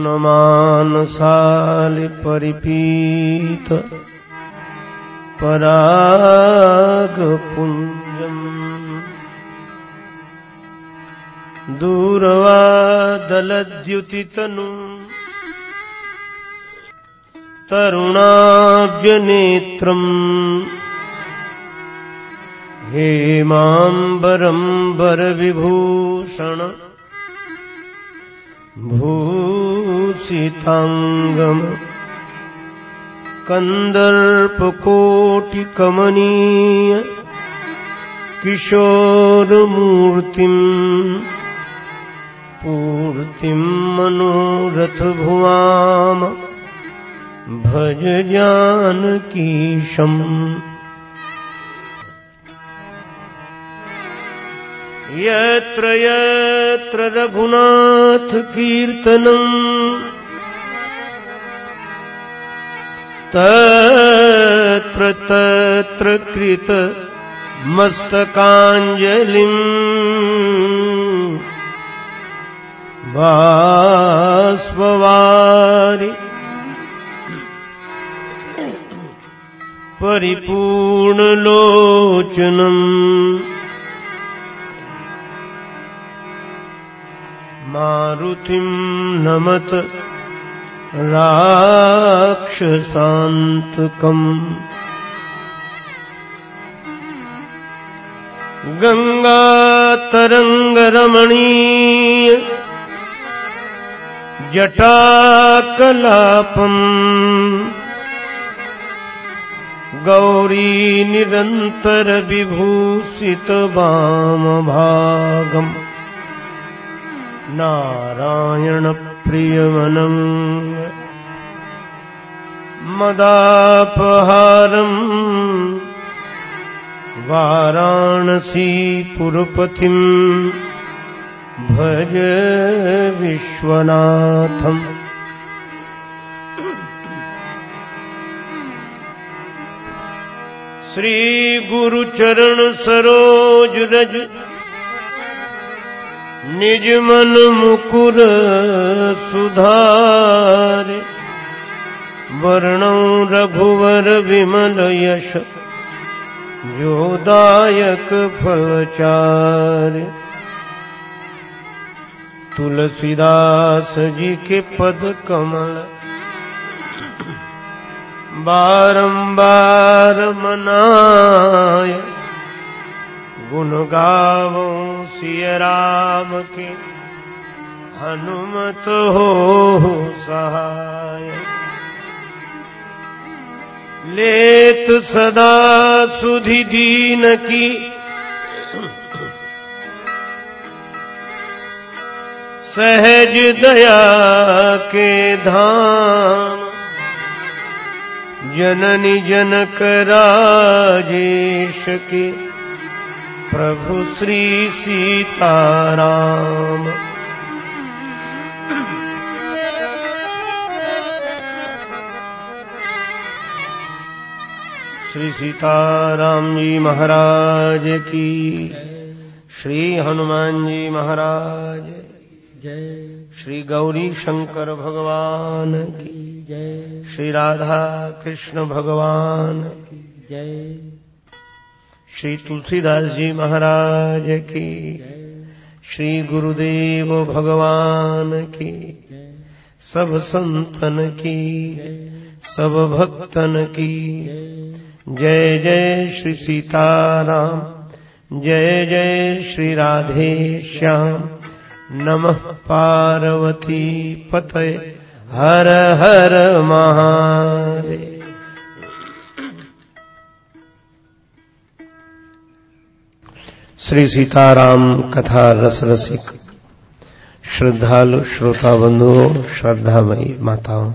सन्मानशालिपरिपीत परागपुञ्जम् दूरवादलद्युतितनु तरुणाब्जनेत्रम् हेमाम्बरम् वरविभूषण। भूषिताङ्गम् कन्दर्पकोटिकमनीय किशोरमूर्तिम् पूर्तिम् मनोरथभुवाम भज जानकीशम् यत्र यत्र रघुनाथकीर्तनम् तत्र तत्र कृत मस्तकाञ्जलिम् बाष्पवारि परिपूर्णलोचनम् मारुतिम् नमत राक्षसान्तकम्। गङ्गातरङ्गरमणीय जटाकलापम्। गौरीनिरन्तरविभूषितवामभागम् नारायणप्रियवनम् मदापहारम् वाराणसीपुरपतिम् भज विश्वनाथम्। श्रीगुरुचरण सरोज रज निज मन मुकुर सुधारे। वर्णौ रघुवर विमल यश जोदायक फलचार तुलसीदास जी के पद कमल। बारंबार मनाय गुण गावो सिय राम के। हनुमत हो सहाय। लेत सदा सुधि दीन की। सहज दया के धाम। जननी जनक राजेश के। प्रभु श्री सीताराम। श्री सीताराम जी महाराज की, श्री हनुमान जी महाराज जय श्री गौरी शंकर भगवान की जय श्री राधा कृष्ण भगवान की। जय श्री तुलसीदास जी महाराज की, श्री गुरुदेव भगवान की, सब संतन की, सब भक्तन की। जय जय श्री सीताराम, जय जय श्री राधे श्याम। नमः पार्वती पतये। हर हर महादेव। श्री सीताराम कथा रस रसिक। श्रद्धालु श्रोता बंधुओं श्रद्धामयी माताओं।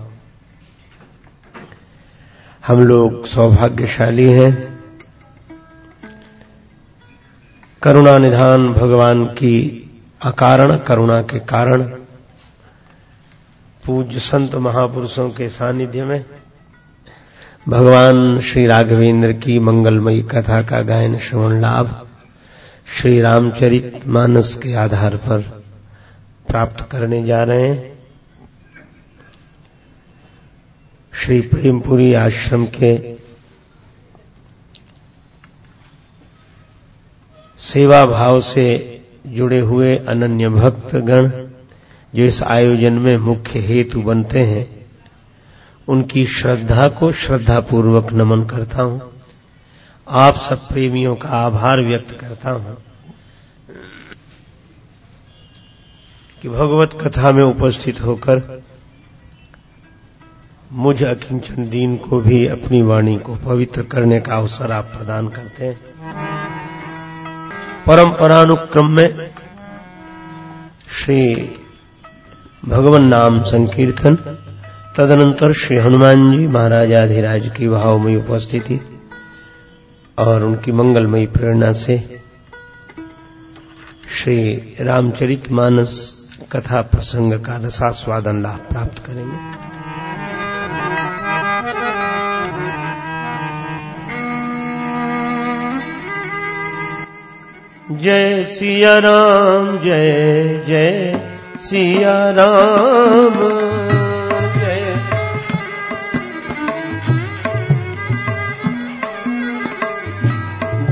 हम लोग सौभाग्यशाली हैं। करुणा निधान भगवान की अकारण, करुणा के कारण, पूज्य संत महापुरुषों के सानिध्य में, भगवान श्री राघवेंद्र की मंगलमयी कथा का गायन श्रवण लाभ श्री रामचरित मानस के आधार पर प्राप्त करने जा रहे हैं। श्री प्रेमपुरी आश्रम के सेवा भाव से जुड़े हुए अनन्य भक्त गण जो इस आयोजन में मुख्य हेतु बनते हैं, उनकी श्रद्धा को श्रद्धापूर्वक नमन करता हूँ। आप सब प्रेमियों का आभार व्यक्त करता हूँ कि भगवत कथा में उपस्थित होकर मुझ अकिंचन दीन को भी अपनी वाणी को पवित्र करने का अवसर आप प्रदान करते हैं। परंपरानुक्रम में श्री भगवान नाम संकीर्तन, तदनंतर श्री हनुमान जी महाराजाधिराज की भाव में उपस्थिति और उनकी मंगलमयी प्रेरणा से श्री रामचरित मानस कथा प्रसंग का रसास्वादन लाभ प्राप्त करेंगे। जय सिया राम, जय जय सिया राम।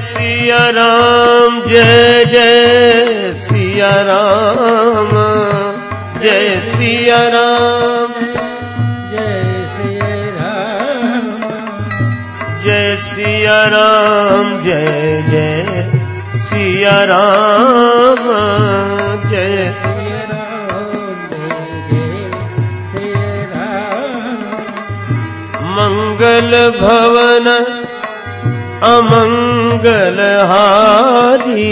सिया राम, जय जय सिया राम, जय सिया राम, जय सिया राम, जय जय सिया राम, जय मंगल भवन अमंगल हारी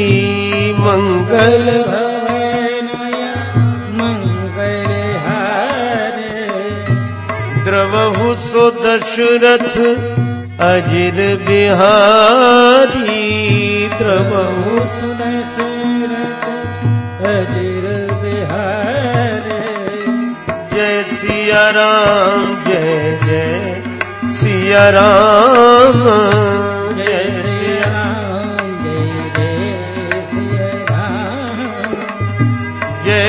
मंगल द्रवहु सो दशरथ अजिर बिहारी द्रवहु जय सिया राम जय जय सिया राम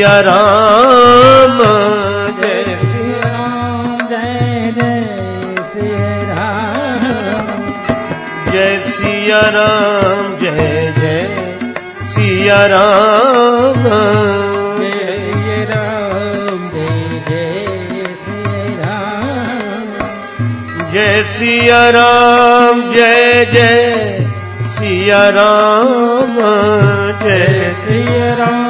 सिया राम। जय जय सिया राम, जय जय राम जय जय श्री राम। जय सिया राम, जय जय सिया राम। जय श्री राम।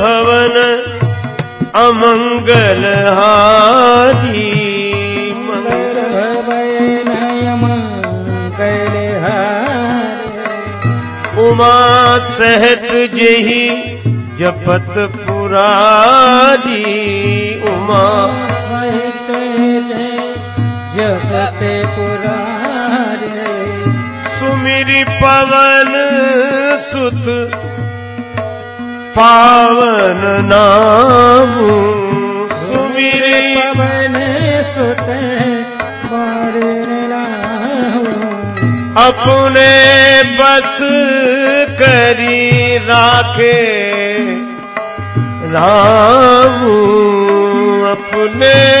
भवन अमंगल हारी। मंगल उमा सहत जही जपत पुरारी। उमा जपते पुरारे। सुमिरी पवन सुत पावन नाम। सुमिरी। पवन सुत अपने बस करी राखे। राम अपने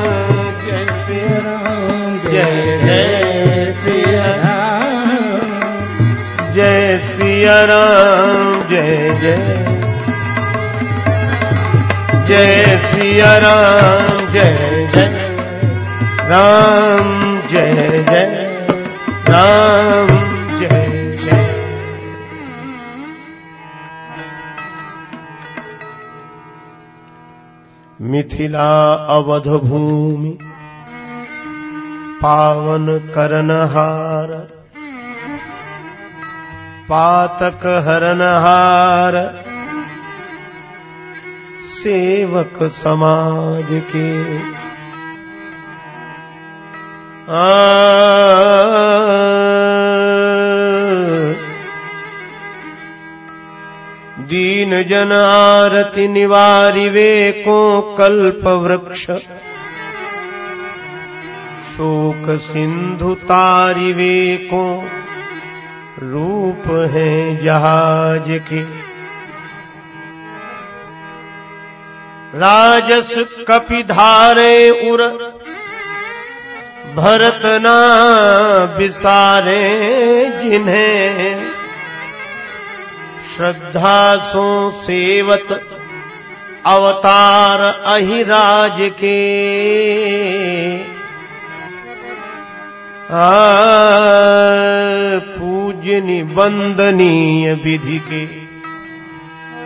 सिया राम जय जय। जय सिया राम जय जय। राम, जय जय। राम, जय जय। मिथिला अवध भूमि पावन करनहार पातक हरनहार सेवक समाज के। आ। दीन जन आरति निवारि वेको कल्प वृक्ष। शोक सिंधु तारि वेको रूप हैं जहाज़ के। राजस कपिधारे उर, भरत ना बिसारे जिन्हें। श्रद्धा सो सेवत अवतार अहिराज के। आ पूजनी वंदनीय विधि के।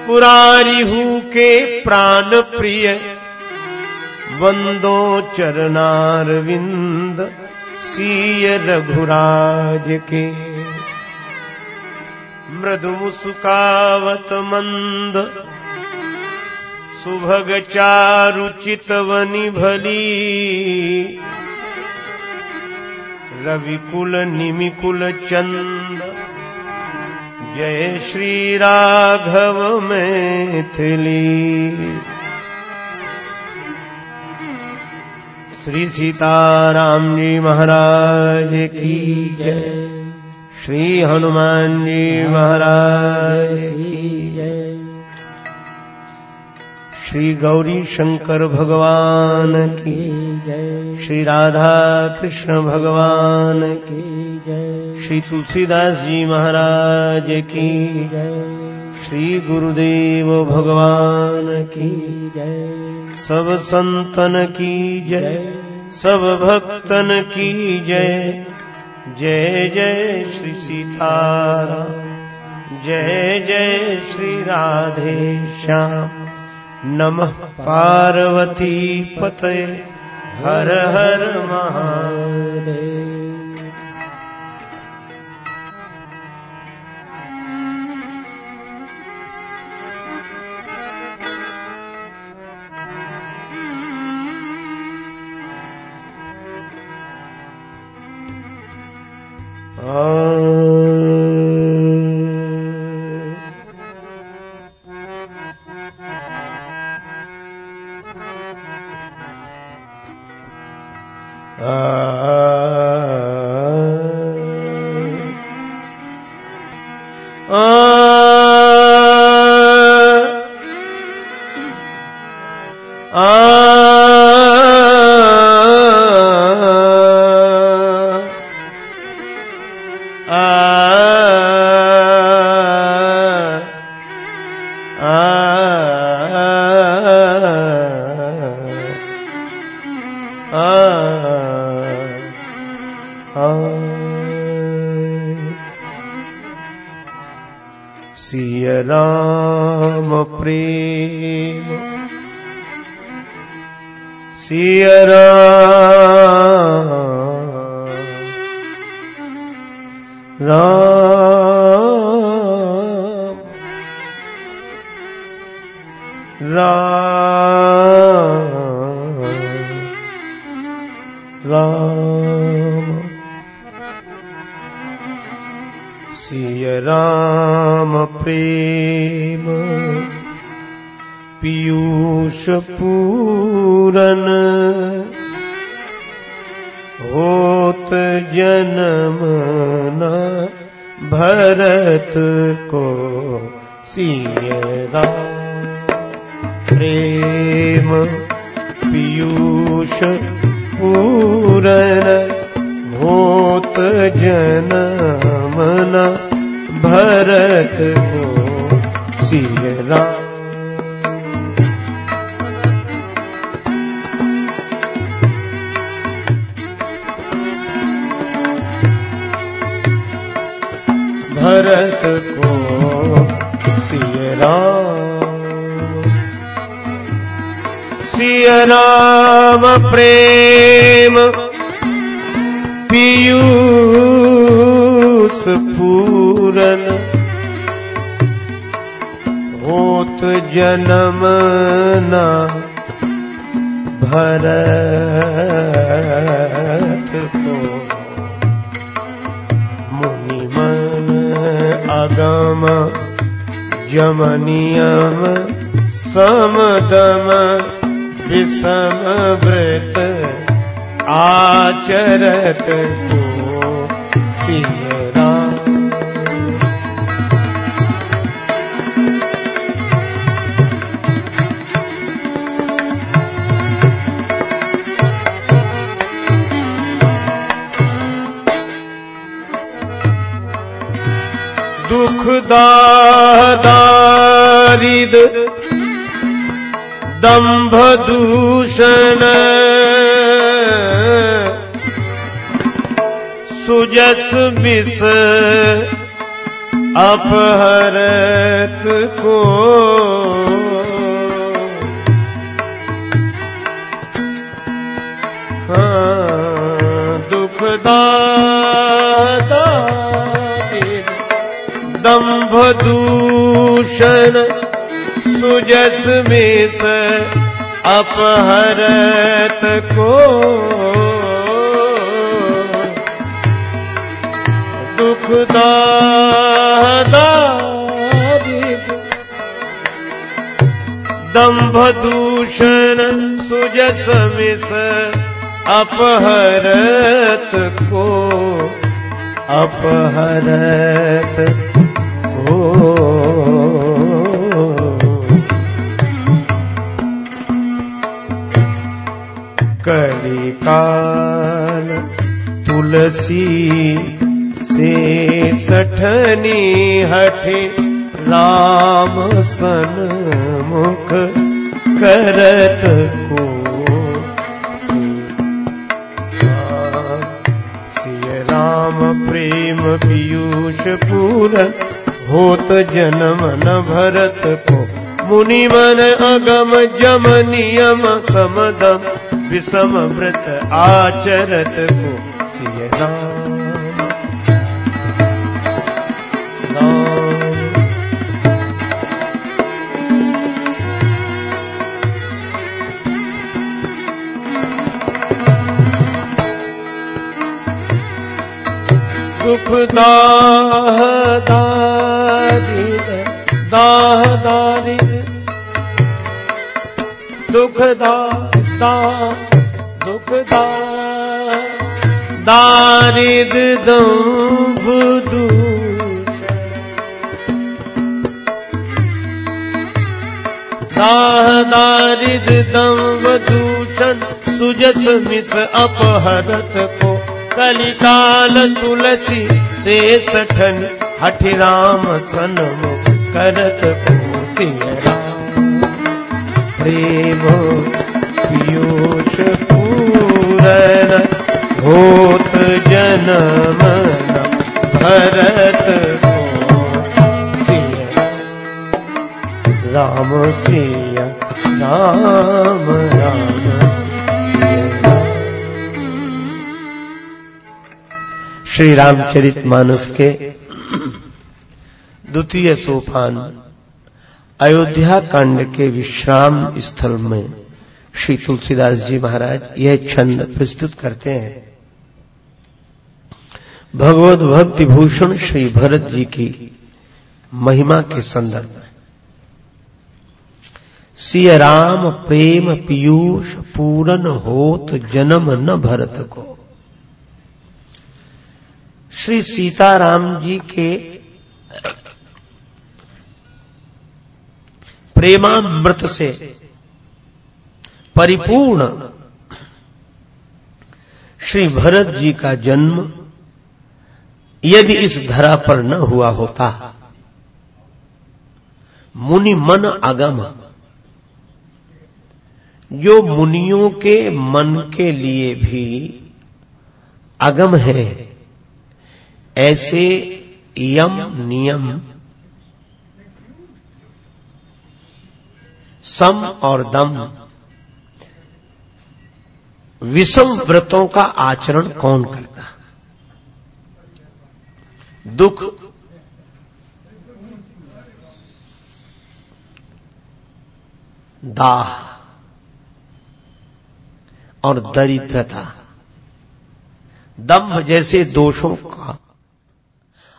पुरारी हु के प्राण प्रिय, वंदो चरनार विंद सीय रघुराज के। मृदु मुस्कावत मंद, सुभग चारु चितवनि भली रविकुल निमिकुल चंद। जय श्री राघव मैथिली। श्री सीताराम जी महाराज की जय। श्री हनुमान जी महाराज की जय। श्री गौरी शंकर भगवान की जय। श्री राधा कृष्ण भगवान की जय। श्री तुलसीदास जी महाराज की जय। श्री गुरुदेव भगवान की जय। सब संतन की जय। सब भक्तन की जय। जय जय श्री सीताराम। जय जय श्री राधे श्याम नमः पार्वती पते। हर हर महादेव। देव पीयूष पूरन। होत जन्म न भरत को। मुनि मन अगम जमनियम समदम विषम व्रत आचरत को सिंह दुख दारिद दंभ दूषण सुजस विष अपहरत को। हाँ, दुख दारिद दंभ दूषण सुजस में स अपहरत को। खुदा दम्भ दूषण सुजस मिस अपहरत को अपहरत को। कलिकाल तुलसी से सठनी हठे राम सन मुख करत को राम प्रेम पीयूष पूरन होत जन्म न भरत को। मुनि मन अगम जम नियम समदम विषम व्रत आचरत को। सिय राम दाह दारिद दाह दारिद दुख दा दा दुख दा। दारिद दम्भ दाह दारिद दम्भ दूषण। सुजस मिस अपहरत को कलिकाल तुलसी से सठन हठ राम कोसी राम। प्रेम पीयूष पूरन होत जनम भरत राम सिया राम श्री रामचरित मानस के द्वितीय सोपान, अयोध्या कांड के विश्राम स्थल में श्री तुलसीदास जी महाराज यह छंद प्रस्तुत करते हैं। भगवत भक्ति भूषण श्री भरत जी की महिमा के संदर्भ में। सिय राम प्रेम पीयूष पूरन होत जन्म न भरत को। श्री सीताराम जी के प्रेमामृत से परिपूर्ण श्री भरत जी का जन्म यदि इस धरा पर न हुआ होता, मुनि मन आगम। जो मुनियों के मन के लिए भी अगम है ऐसे यम नियम सम और दम विषम व्रतों का आचरण कौन करता? दुख, दाह और दरिद्रता। दम्भ जैसे दोषों का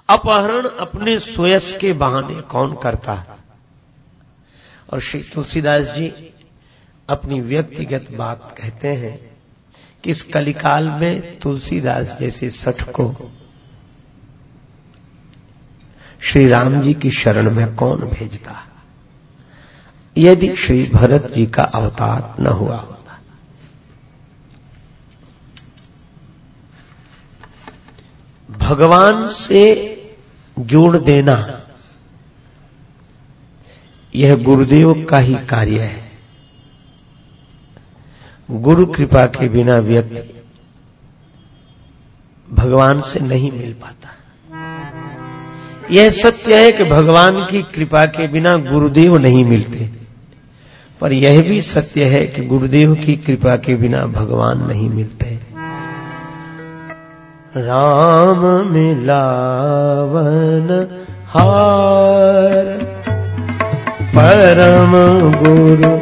अपहरण अपने स्वयस के बहाने कौन करता? है और श्री तुलसीदास जी अपनी व्यक्तिगत बात कहते हैं कि इस कलिकाल में तुलसीदास जैसे सठ को श्री राम जी की शरण में कौन भेजता? यदि श्री भरत जी का अवतार न हुआ होता भगवान से जोड़ देना यह गुरुदेव का ही कार्य है। गुरु कृपा के बिना व्यक्ति भगवान से नहीं मिल पाता। यह सत्य है कि भगवान की कृपा के बिना गुरुदेव नहीं मिलते। पर यह भी सत्य है कि गुरुदेव की कृपा के बिना भगवान नहीं मिलते। राम मिलावन हार। परम गुरु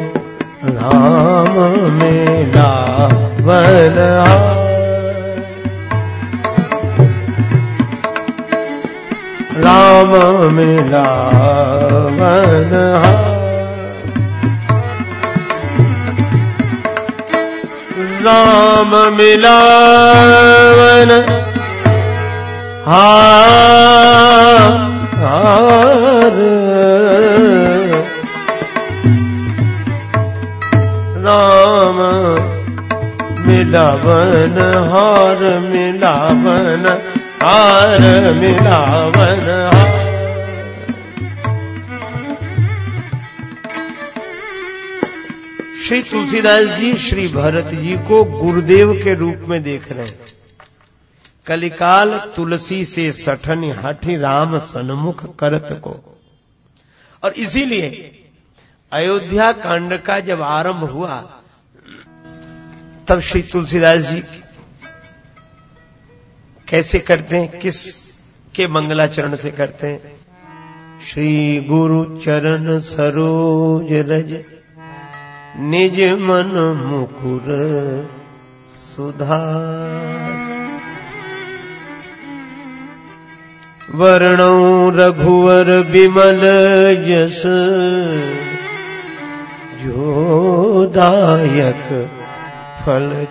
राम मिलावन हार। राम मिलावन हार। राम मिलावन। हार। राम मिलावन हार मिलावन हार मिलावन श्री तुलसीदास जी श्री भरत जी को गुरुदेव के रूप में देख रहे हैं। कलिकाल तुलसी से सठन हठी राम सन्मुख करत को। और इसीलिए अयोध्या कांड का जब आरंभ हुआ, तब श्री तुलसीदास जी कैसे करते हैं? किस के मंगलाचरण से करते हैं? श्री गुरु चरण सरोज रज निज मन मुकुर सुधार वर्णौ रघुवर विमल यश, जो दायक फल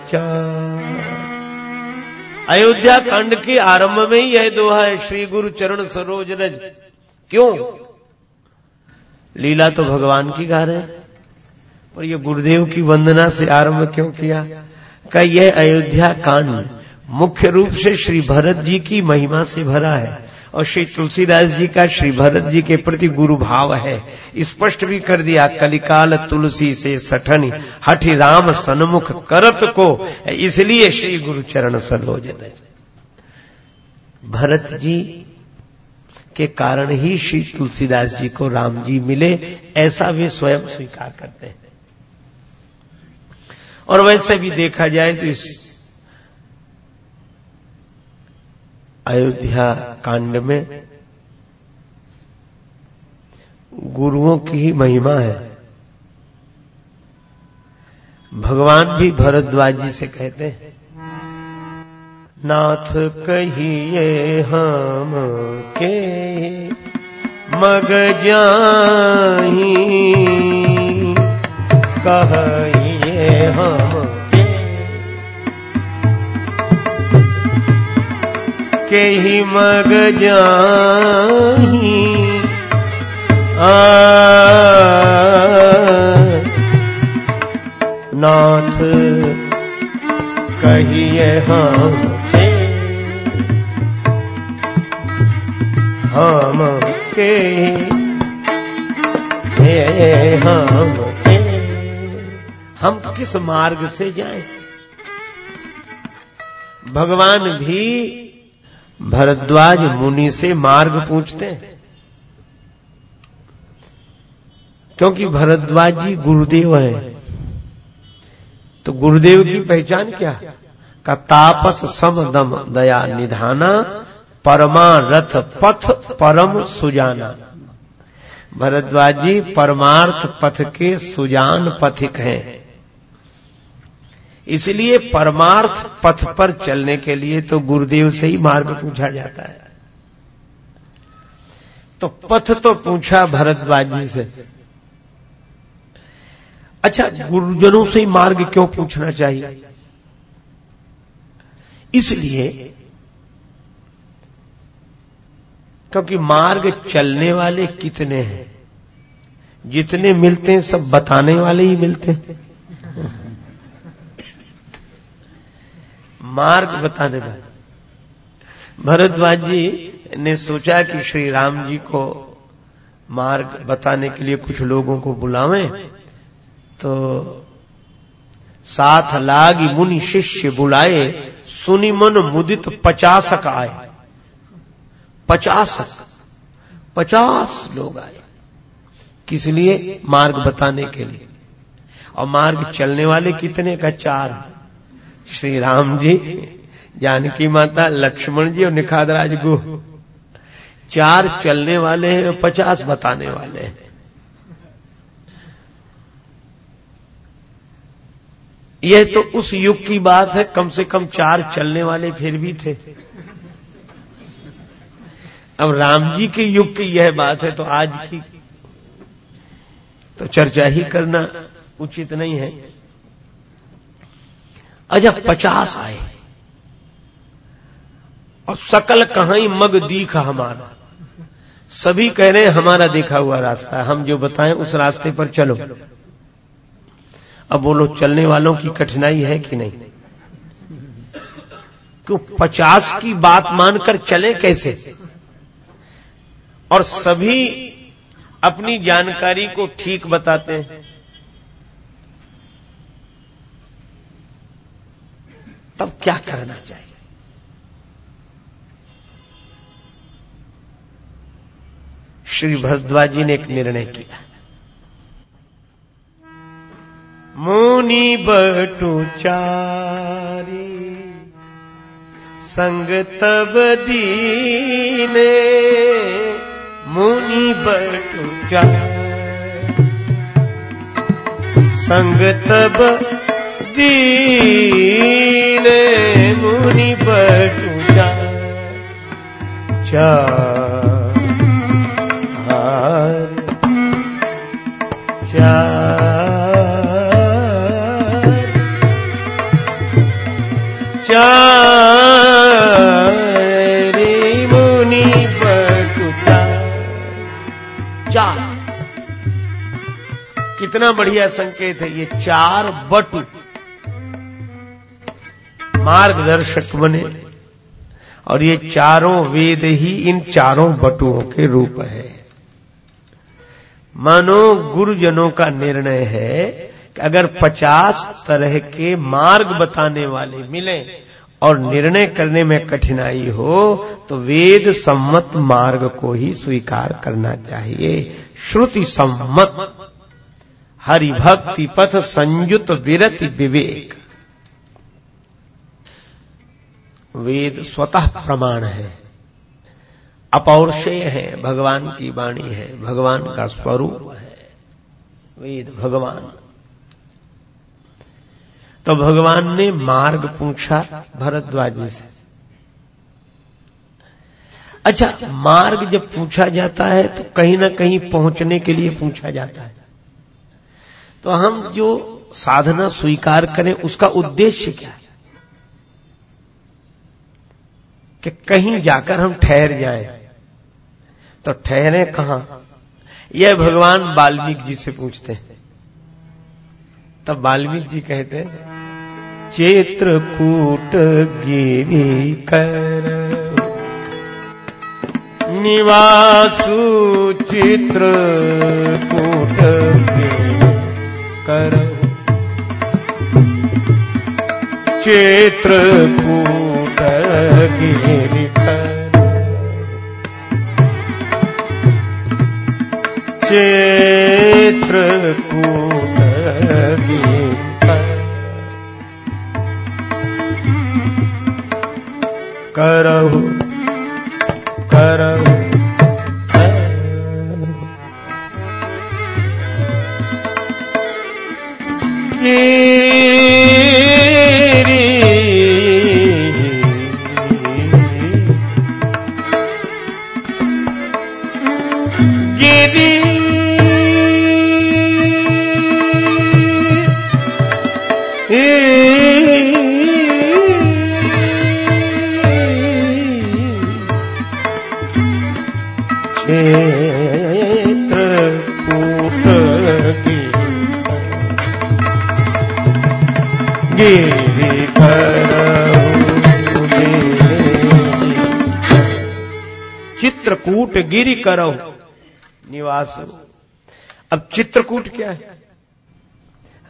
अयोध्या कांड के आरंभ में ही यह दोहा है, श्री गुरु चरण सरोज रज। क्यों? लीला तो भगवान की गा रहे हैं। और ये गुरुदेव की वंदना से आरंभ क्यों किया? का यह अयोध्या कांड मुख्य रूप से श्री भरत जी की महिमा से भरा है और श्री तुलसीदास जी का श्री भरत जी के प्रति गुरु भाव है। स्पष्ट भी कर दिया, कलिकाल तुलसी से सठन हठ राम सन्मुख करत को। इसलिए श्री गुरु चरण सरोज भरत जी के कारण ही श्री तुलसीदास जी को राम जी मिले, ऐसा वे स्वयं स्वीकार करते हैं। और वैसे भी देखा जाए तो इस अयोध्या कांड में गुरुओं की ही महिमा है। भगवान भी भरद्वाज जी से कहते हैं, नाथ कहिए हम के मग कहिए हम के ही मग जाही। नाथ कहिए हम हम के हे। हम हम किस मार्ग से जाएँ? भगवान भी भरद्वाज मुनि से मार्ग पूछते हैं। क्योंकि भरद्वाज जी गुरुदेव हैं। तो गुरुदेव की पहचान क्या? का तापस सम दम दया निधाना, परमा रथ पथ परम सुजाना। भरद्वाज जी परमार्थ पथ के सुजान पथिक हैं। इसलिए परमार्थ पथ पर चलने के लिए तो गुरुदेव से ही मार्ग पूछा जाता है। तो पथ तो पूछा भरद्वाज जी से। अच्छा गुरुजनों से ही मार्ग क्यों पूछना चाहिए? इसलिए क्योंकि मार्ग चलने वाले कितने हैं? जितने मिलते हैं, सब बताने वाले ही मिलते हैं। मार्ग बताने वाले। भरद्वाज जी ने सोचा कि श्री राम जी को मार्ग बताने के लिए कुछ लोगों को बुलावें तो साथ लागी मुनि शिष्य बुलाए, सुनी मन मुदित पचासक आए। पचासक पचास लोग आए। किस लिए? मार्ग बताने के लिए। और मार्ग चलने वाले कितने का? चार। श्री राम जी, जानकी माता, लक्ष्मण जी और निखादराज गु। चार चलने वाले हैं और पचास बताने वाले हैं। यह तो उस युग की बात है, कम से कम चार चलने वाले फिर भी थे। अब राम जी के युग की यह बात है तो आज की। तो चर्चा ही करना उचित नहीं है। अच्छा पचास आए। और सकल कहाँ मग दीख हमारा। सभी कह रहे हैं, हमारा देखा हुआ रास्ता हम जो बताएँ उस रास्ते पर चलो। अब बोलो चलने वालों की कठिनाई है कि नहीं? क्यों पचास की बात मानकर चले कैसे? और सभी अपनी जानकारी को ठीक बताते हैं। तब क्या करना चाहिए? श्री भरद्वाज जी ने एक निर्णय किया। मुनि बटु चारी, संग तब दीने। मुनि बटु चारी संग तब दीने मुनि बटु चारी चार चारी कितना बढ़िया संकेत है, ये चार बटु। मार्गदर्शक बने। और ये चारों वेद ही इन चारों बटुओं के रूप है। मानो गुरुजनों का निर्णय है कि अगर पचास तरह के मार्ग बताने वाले मिले और निर्णय करने में कठिनाई हो तो वेद सम्मत मार्ग को ही स्वीकार करना चाहिए। श्रुति सम्मत हरि भक्ति पथ संयुत विरति विवेक। वेद स्वतः प्रमाण है। अपौरुषेय है, भगवान की वाणी है, भगवान का स्वरूप है। वेद भगवान। तो भगवान ने मार्ग पूछा भरद्वाज जी से। अच्छा मार्ग जब पूछा जाता है तो कहीं ना कहीं पहुँचने के लिए पूछा जाता है। तो हम जो साधना स्वीकार करें, उसका उद्देश्य क्या है? कि कहीं जाकर हम ठहर जाएँ। तो ठहरे कहाँ? यह भगवान वाल्मीकि जी से पूछते हैं। तब वाल्मीकि जी कहते हैं चित्रकूट गिरी कर। निवासु चित्र कूट कर। चित्रकूट गिरी कर। चित्रकूट गिरी करहु करहु। गिरी करो। निवास। अब चित्रकूट क्या है?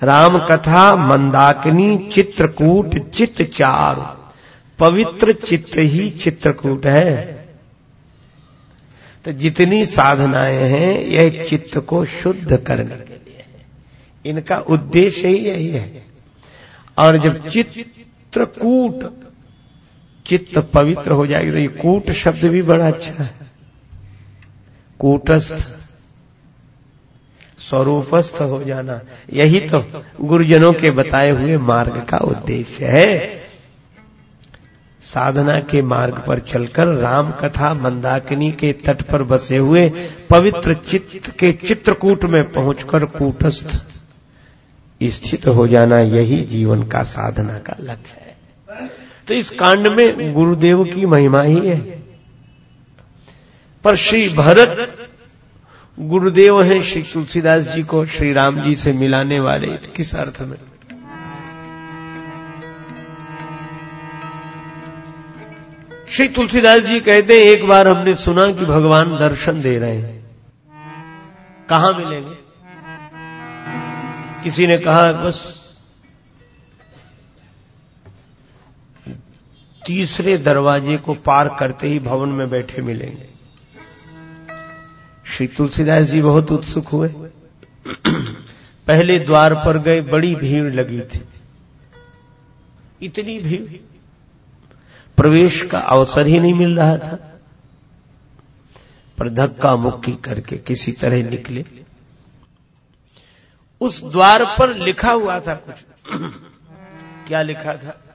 राम कथा मंदाकिनी, चित्रकूट, चित्त चार। पवित्र चित्त ही चित्रकूट है। तो जितनी साधनाएँ हैं, यह चित्त को शुद्ध करने के लिए इनका उद्देश्य ही यही है। और जब चित्रकूट, चित्त पवित्र हो जाएगी तो ये कूट शब्द भी बड़ा अच्छा है। कूटस्थ, स्वरूपस्थ हो जाना। यही तो गुरुजनों के बताए हुए मार्ग का उद्देश्य है। साधना के मार्ग पर चलकर राम कथा मंदाकिनी के तट पर बसे हुए पवित्र चित्त के चित्रकूट में पहुंचकर कूटस्थ स्थित हो जाना यही जीवन का साधना का लक्ष्य है। तो इस कांड में गुरुदेव की महिमा ही है। पर श्री भरत गुरुदेव हैं, श्री तुलसीदास जी को श्री राम जी से मिलाने वाले, किस अर्थ में? श्री तुलसीदास जी कहते हैं, एक बार हमने सुना कि भगवान दर्शन दे रहे हैं। कहाँ मिलेंगे? किसी ने कहा, बस तीसरे दरवाजे को पार करते ही भवन में बैठे मिलेंगे। श्री तुलसीदास जी बहुत उत्सुक हुए। पहले द्वार पर गए, बड़ी भीड़ लगी थी। इतनी भीड़। प्रवेश का अवसर ही नहीं मिल रहा था। पर धक्का मुक्की करके किसी तरह निकले। उस द्वार पर लिखा हुआ था कुछ। क्या लिखा था?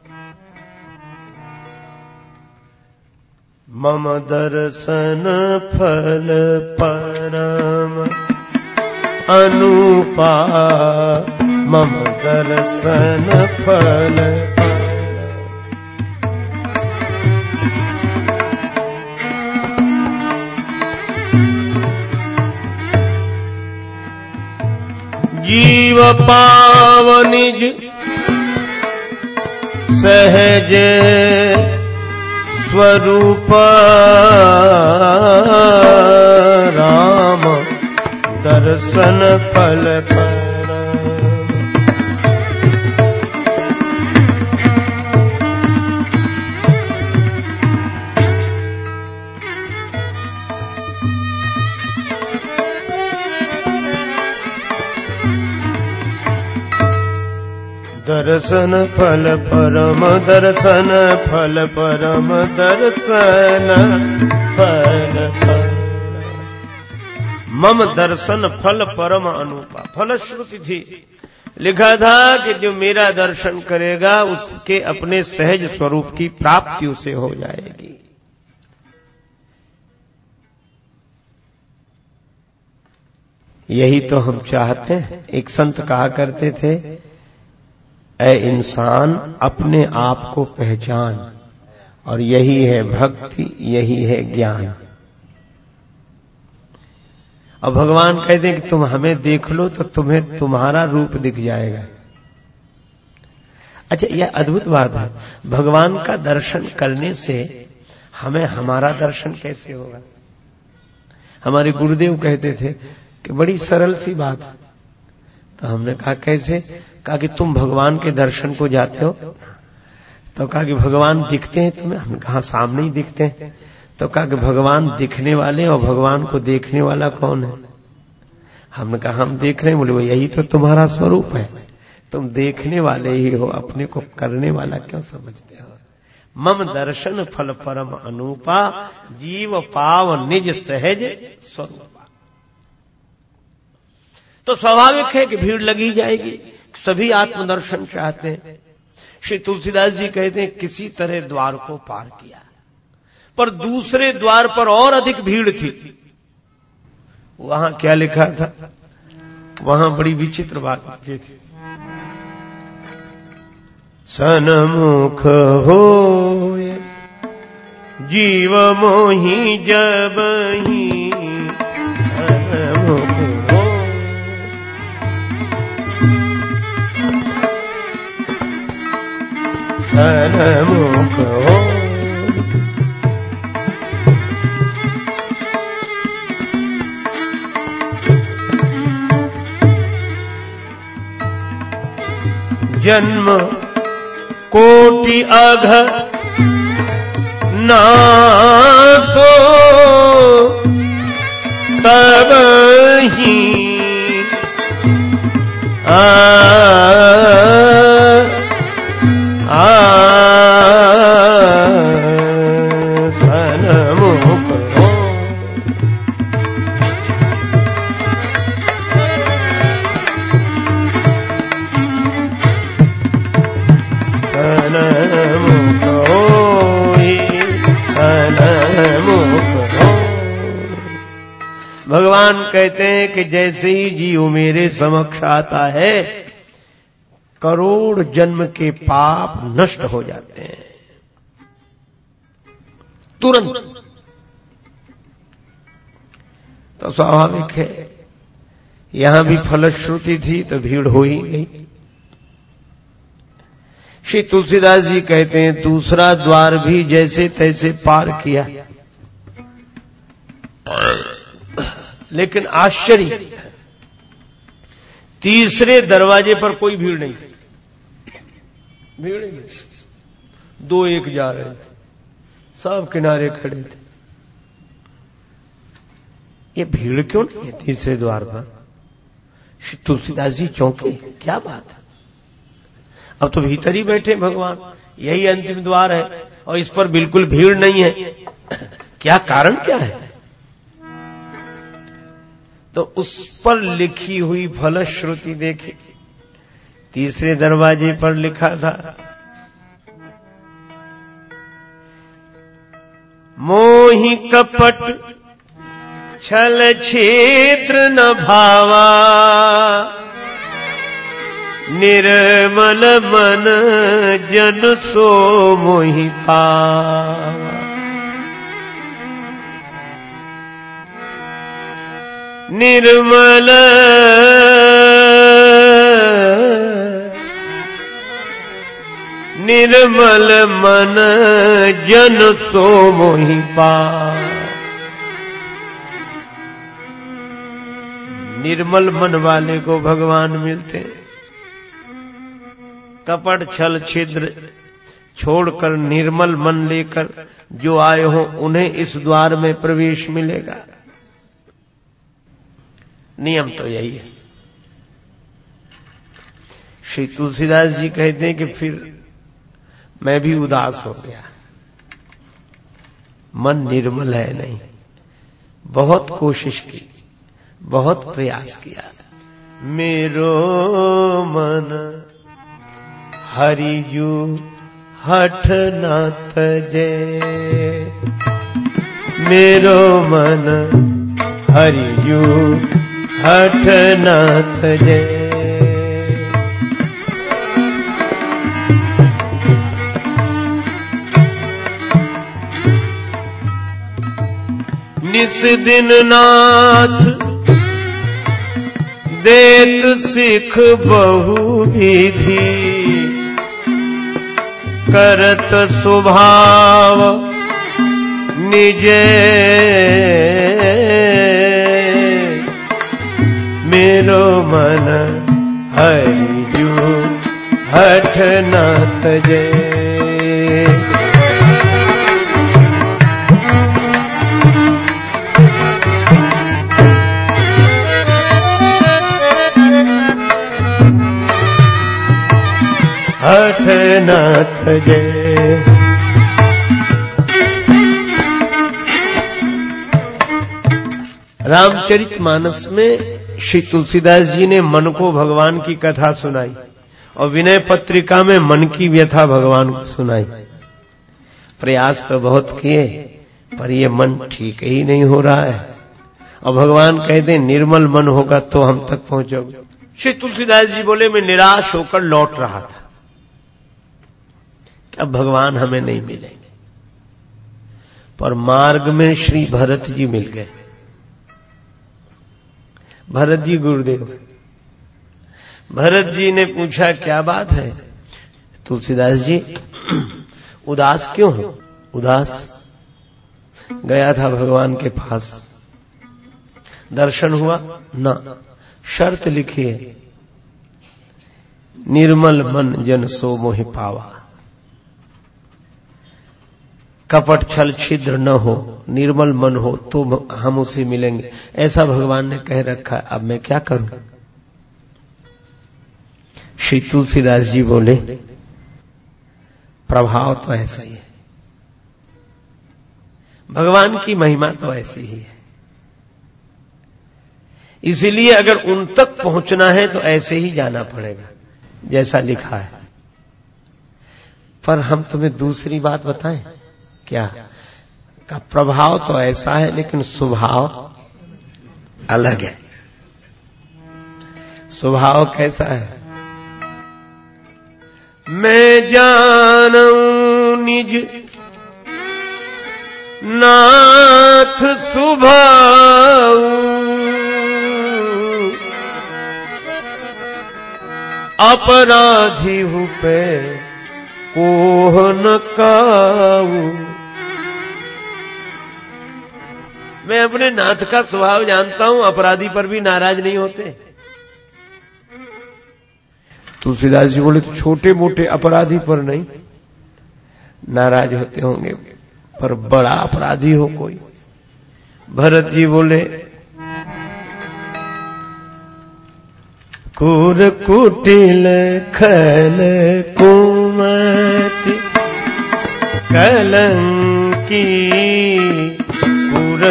मम दर्शन फल परम। अनुपा मम दर्शन फल जीव पाव निज सहज स्वरूप राम दर्शन फल पर दर्शन फल परम दर्शन, फल परम दर्शन, फल फल। मम दर्शन फल परम अनुपा। फलश्रुति थी लिखा था कि जो मेरा दर्शन करेगा, उसके अपने सहज स्वरूप की प्राप्ति उसे हो जाएगी। यही तो हम चाहते हैं। एक संत कहा करते थे ए इंसान, अपने आप को पहचान। और यही है भक्ति, यही है ज्ञान। और भगवान कहते हैं कि तुम हमें देख लो तो तुम्हें तुम्हारा रूप दिख जाएगा। अच्छा यह अद्भुत बात है। भगवान का दर्शन करने से हमें हमारा दर्शन कैसे होगा? हमारे गुरुदेव कहते थे कि बड़ी सरल सी बात तो हमने कहा, कैसे? कहा कि तुम भगवान के दर्शन को जाते हो? तो कहा कि भगवान दिखते हैं तुम्हें। हम कहा, सामने ही दिखते हैं। तो कहा कि भगवान दिखने वाले और भगवान को देखने वाला कौन है? हमने कहा, हम देख रहे हैं। बोले, वो यही तो तुम्हारा स्वरूप है। तुम देखने वाले ही हो, अपने को करने वाला क्यों समझते हो? मम दर्शन फल परम अनुपा, जीव पाव निज सहज स्वरूप। तो स्वाभाविक है कि भीड़ लगी जाएगी। सभी आत्मदर्शन चाहते हैं। श्री तुलसीदास जी कहते हैं, किसी तरह द्वार को पार किया। पर दूसरे द्वार पर और अधिक भीड़ थी। वहाँ क्या लिखा था? वहाँ बड़ी विचित्र बात लिखी थी। सनमुख हो जीव मोही जब ही सनमुख हो। जन्म कोटि अघ नासो। तब ही आ भगवान कहते हैं कि जैसे ही जीव मेरे समक्ष आता है, करोड़ जन्म के पाप नष्ट हो जाते हैं। तुरंत। तो स्वाभाविक है, यहाँ भी फलश्रुति थी तो भीड़ हो ही गई। श्री तुलसीदास जी कहते हैं, दूसरा द्वार भी जैसे तैसे पार किया। लेकिन आश्चर्य तीसरे दरवाजे पर कोई भीड़ नहीं थी। भीड़ नहीं। दो एक जा रहे थे। सब किनारे खड़े थे। ये भीड़ क्यों नहीं है तीसरे द्वार पर? तुलसीदास जी चौंके क्या बात है? अब तो भीतर ही बैठे भगवान। यही अंतिम द्वार है और इस पर बिल्कुल भीड़ नहीं है। क्या कारण क्या है? तो उस पर लिखी हुई फलश्रुति देखी। तीसरे दरवाजे पर लिखा था, मोहि कपट छल छेद्र न भावा, निर्मल मन जन सो मोहि पावा। निर्मल। निर्मल मन जन सो मोहि पा। निर्मल मन वाले को भगवान मिलते कपट छल छिद्र छोड़कर निर्मल मन लेकर जो आए हो, उन्हें इस द्वार में प्रवेश मिलेगा। नियम तो यही है। श्री तुलसीदास जी कहते हैं कि फिर मैं भी उदास हो गया। मन निर्मल है नहीं। बहुत कोशिश की, बहुत प्रयास किया मेरो मन हरिजू हठ न तजे। मेरो मन हरिजू हठ न तजे निस दिन नाथ देत सिख बहु विधि करत स्वभाव निजे। मेरो मन हरिजू हठ न तजे हठ न तजे रामचरित मानस में श्री तुलसीदास जी ने मन को भगवान की कथा सुनाई और विनय पत्रिका में मन की व्यथा भगवान को सुनाई। प्रयास तो बहुत किए, पर ये मन ठीक ही नहीं हो रहा है। और भगवान कहते, निर्मल मन होगा तो हम तक पहुंचोगे। श्री तुलसीदास जी बोले, मैं निराश होकर लौट रहा था। अब भगवान हमें नहीं मिलेंगे। पर मार्ग में श्री भरत जी मिल गए। भरत जी गुरुदेव। भरत जी ने पूछा, क्या बात है? तुलसीदास जी, उदास क्यों हो? उदास। गया था भगवान के पास। दर्शन हुआ? न। शर्त लिखिए निर्मल मन जन सो मोहि पावा। कपट छल छिद्र न हो। निर्मल मन हो तो हम उसे मिलेंगे। ऐसा भगवान ने कह रखा है, अब मैं क्या करूँ? श्री तुलसीदास जी बोले, प्रभाव तो ऐसा ही है। भगवान की महिमा तो ऐसी ही है। इसलिए अगर उन तक पहुँचना है तो ऐसे ही जाना पड़ेगा, जैसा लिखा है। पर हम तुम्हें दूसरी बात बताएँ? क्या? का प्रभाव तो ऐसा है, लेकिन स्वभाव अलग है। स्वभाव कैसा है? मैं जानू निज नाथ सुभाऊ। अपराधी हूँ पे कोह न काऊ। मैं अपने नाथ का स्वभाव जानता हूँ, अपराधी पर भी नाराज़ नहीं होते। तुलसीदास जी बोले तो छोटे मोटे अपराधी पर नहीं। नाराज़ होते होंगे, पर बड़ा अपराधी हो कोई। भरत जी बोले, कुर कुटिल खल कुमति, कलंकी कुर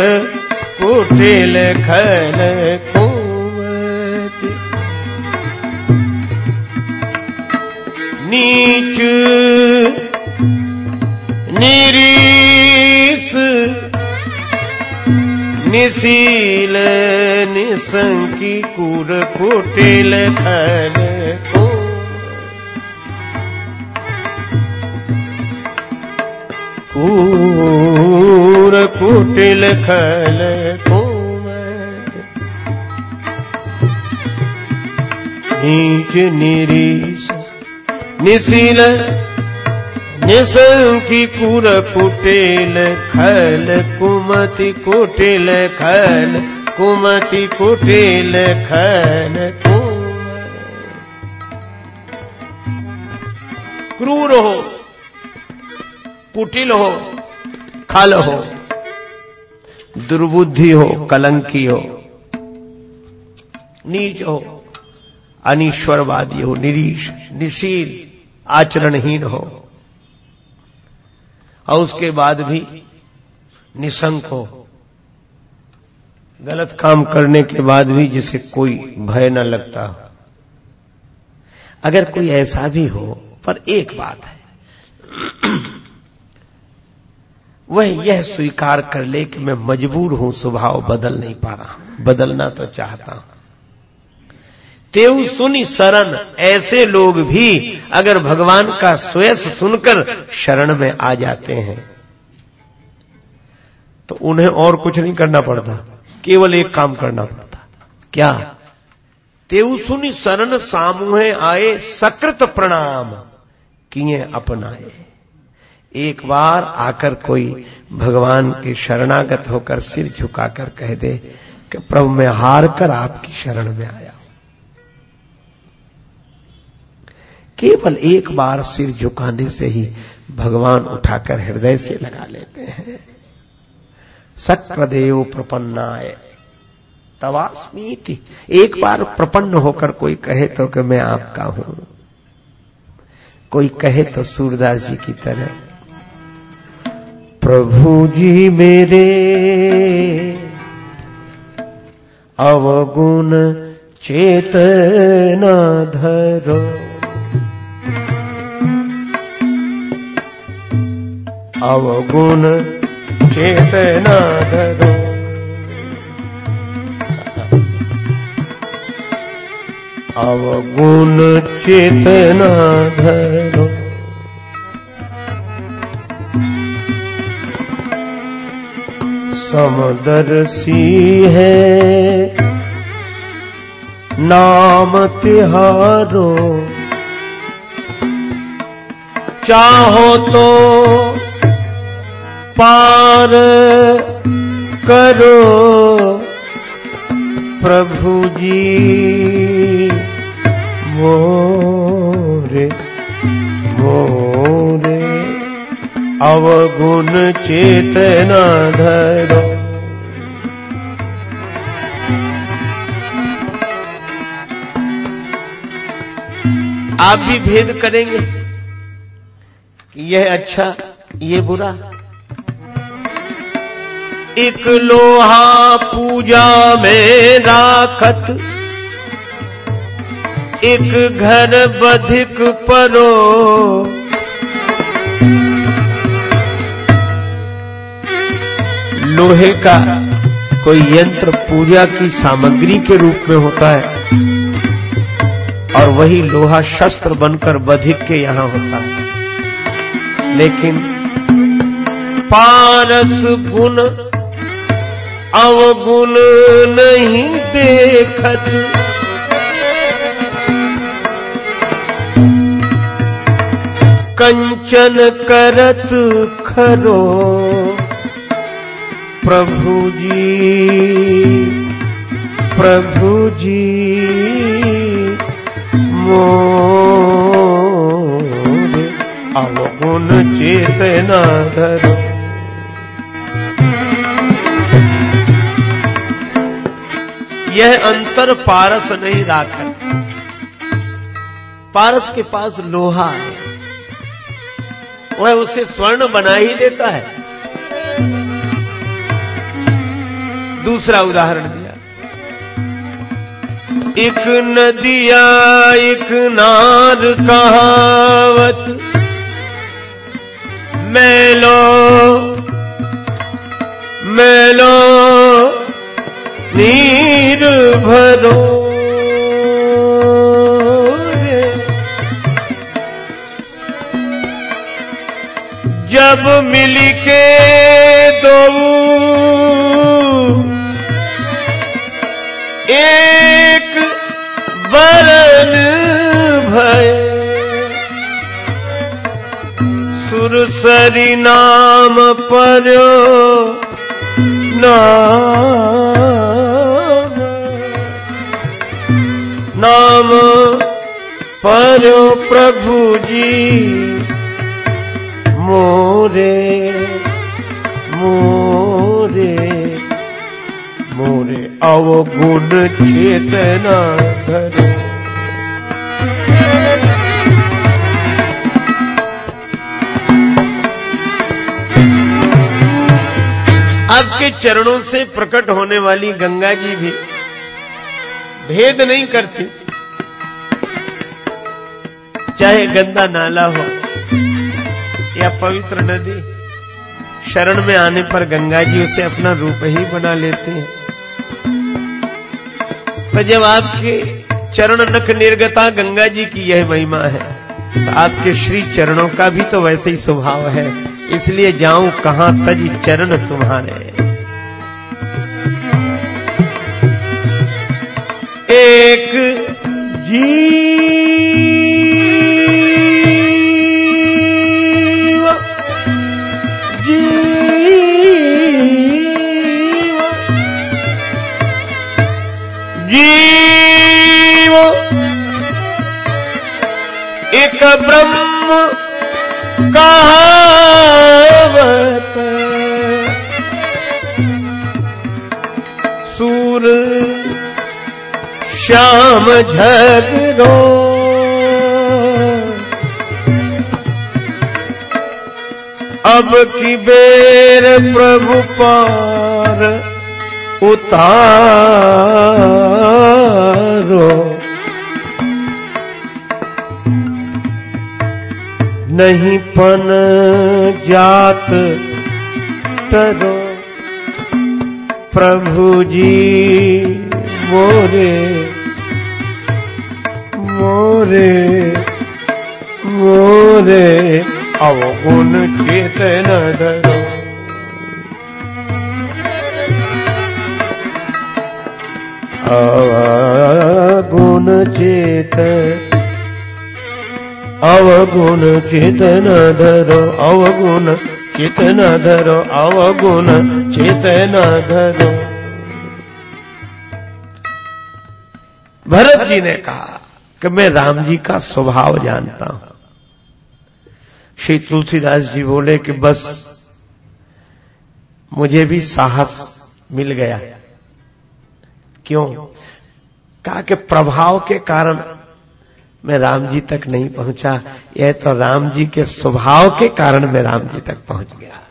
कुटिल खल कुमति नीच निरीस निशील निसंकी कुर कुटिल खल को कूर कुटिल खल कोमल। नीच निरीश, निशील, निसंकी कुर कुटिल खल, कुमति कुटिल खल, कुमति कुटिल खल क्रूर हो, कुटिल हो, खल हो। दुर्बुद्धि हो, कलंकी हो, नीच हो, अनिश्वरवादी हो निरीश निशील, आचरणहीन हो, और उसके बाद भी निशंक हो। गलत काम करने के बाद भी जिसे कोई भय न लगता हो। अगर कोई ऐसा भी हो, पर एक बात है वह यह स्वीकार कर ले कि मैं मजबूर हूँ, स्वभाव बदल नहीं पा रहा। बदलना तो चाहता हूँ। तेऊ सुनी शरण, ऐसे लोग भी अगर भगवान का स्वयस सुनकर शरण में आ जाते हैं तो उन्हें और कुछ नहीं करना पड़ता, केवल एक काम करना पड़ता। क्या? तेऊ सुनी शरण, सामूहे आए, सकृत प्रणाम किए अपनाए। एक बार आकर कोई भगवान के शरणागत होकर सिर झुकाकर कह दे कि प्रभु, मैं हार कर आपकी शरण में आया केवल एक बार सिर झुकाने से ही भगवान उठाकर हृदय से लगा लेते हैं। सक्र प्रपन्नाय, तवास्मीति। एक बार प्रपन्न होकर कोई कहे तो कि मैं आपका हूँ। कोई कहे तो सूरदास जी की तरह प्रभु जी मेरे अवगुण चेतना धरो। अवगुण चेतना धरो। अवगुण चेतना धरो। समदर्शी है। नाम तिहारो चाहो तो पार करो प्रभु जी मोरे मोरे। अवगुण चेतना धरो। आप भी भेद करेंगे कि यह अच्छा ये बुरा। एक लोहा पूजा में राखत, एक घर बधिक परो। लोहे का कोई यंत्र पूजा की सामग्री के रूप में होता है और वही लोहा शस्त्र बनकर बधिक के यहाँ होता है। लेकिन पारस गुण अवगुण नहीं देखत। कंचन करत खरो। प्रभु जी प्रभु जी, मोरे। अवगुण चेतना धरो यह अंतर पारस नहीं राखत पारस के पास लोहा है। वह उसे स्वर्ण बना ही देता है। दूसरा उदाहरण दिया। एक नदिया एक नार कहावत, मैलो मैलो, नीर भरो जब मिली के दो सुरसरी नाम पर नाम। नाम पर प्रभु जी। मोरे मोरे मोरे। अवगुण चेतना धरो चरणों से प्रकट होने वाली गंगा जी भी भेद नहीं करती। चाहे गंदा नाला हो या पवित्र नदी, शरण में आने पर गंगा जी उसे अपना रूप ही बना लेते हैं। तो जब आपके चरण नख निर्गता गंगा जी की यह महिमा है तो आपके श्री चरणों का भी तो वैसे ही स्वभाव है। इसलिए जाऊँ कहाँ तज चरण तुम्हारे। एक जीव जीव जीव एक ब्रह्म कहावत श्याम झगरो अब की बेर प्रभु पार उतारो। नहीं पन जात टरो प्रभु जी मोरे मोरे मोरे अवगुण चेतन धरो अवगुण चेत अवगुण चेतन धरो अवगुण चेतन धरो अवगुण चेतन धरो भरत जी ने कहा कि मैं राम जी का स्वभाव जानता हूँ। श्री तुलसीदास जी बोले कि बस, मुझे भी साहस मिल गया। क्यों? कहा कि प्रभाव के कारण मैं राम जी तक नहीं पहुँचा। यह तो राम जी के स्वभाव के कारण मैं राम जी तक पहुँच गया।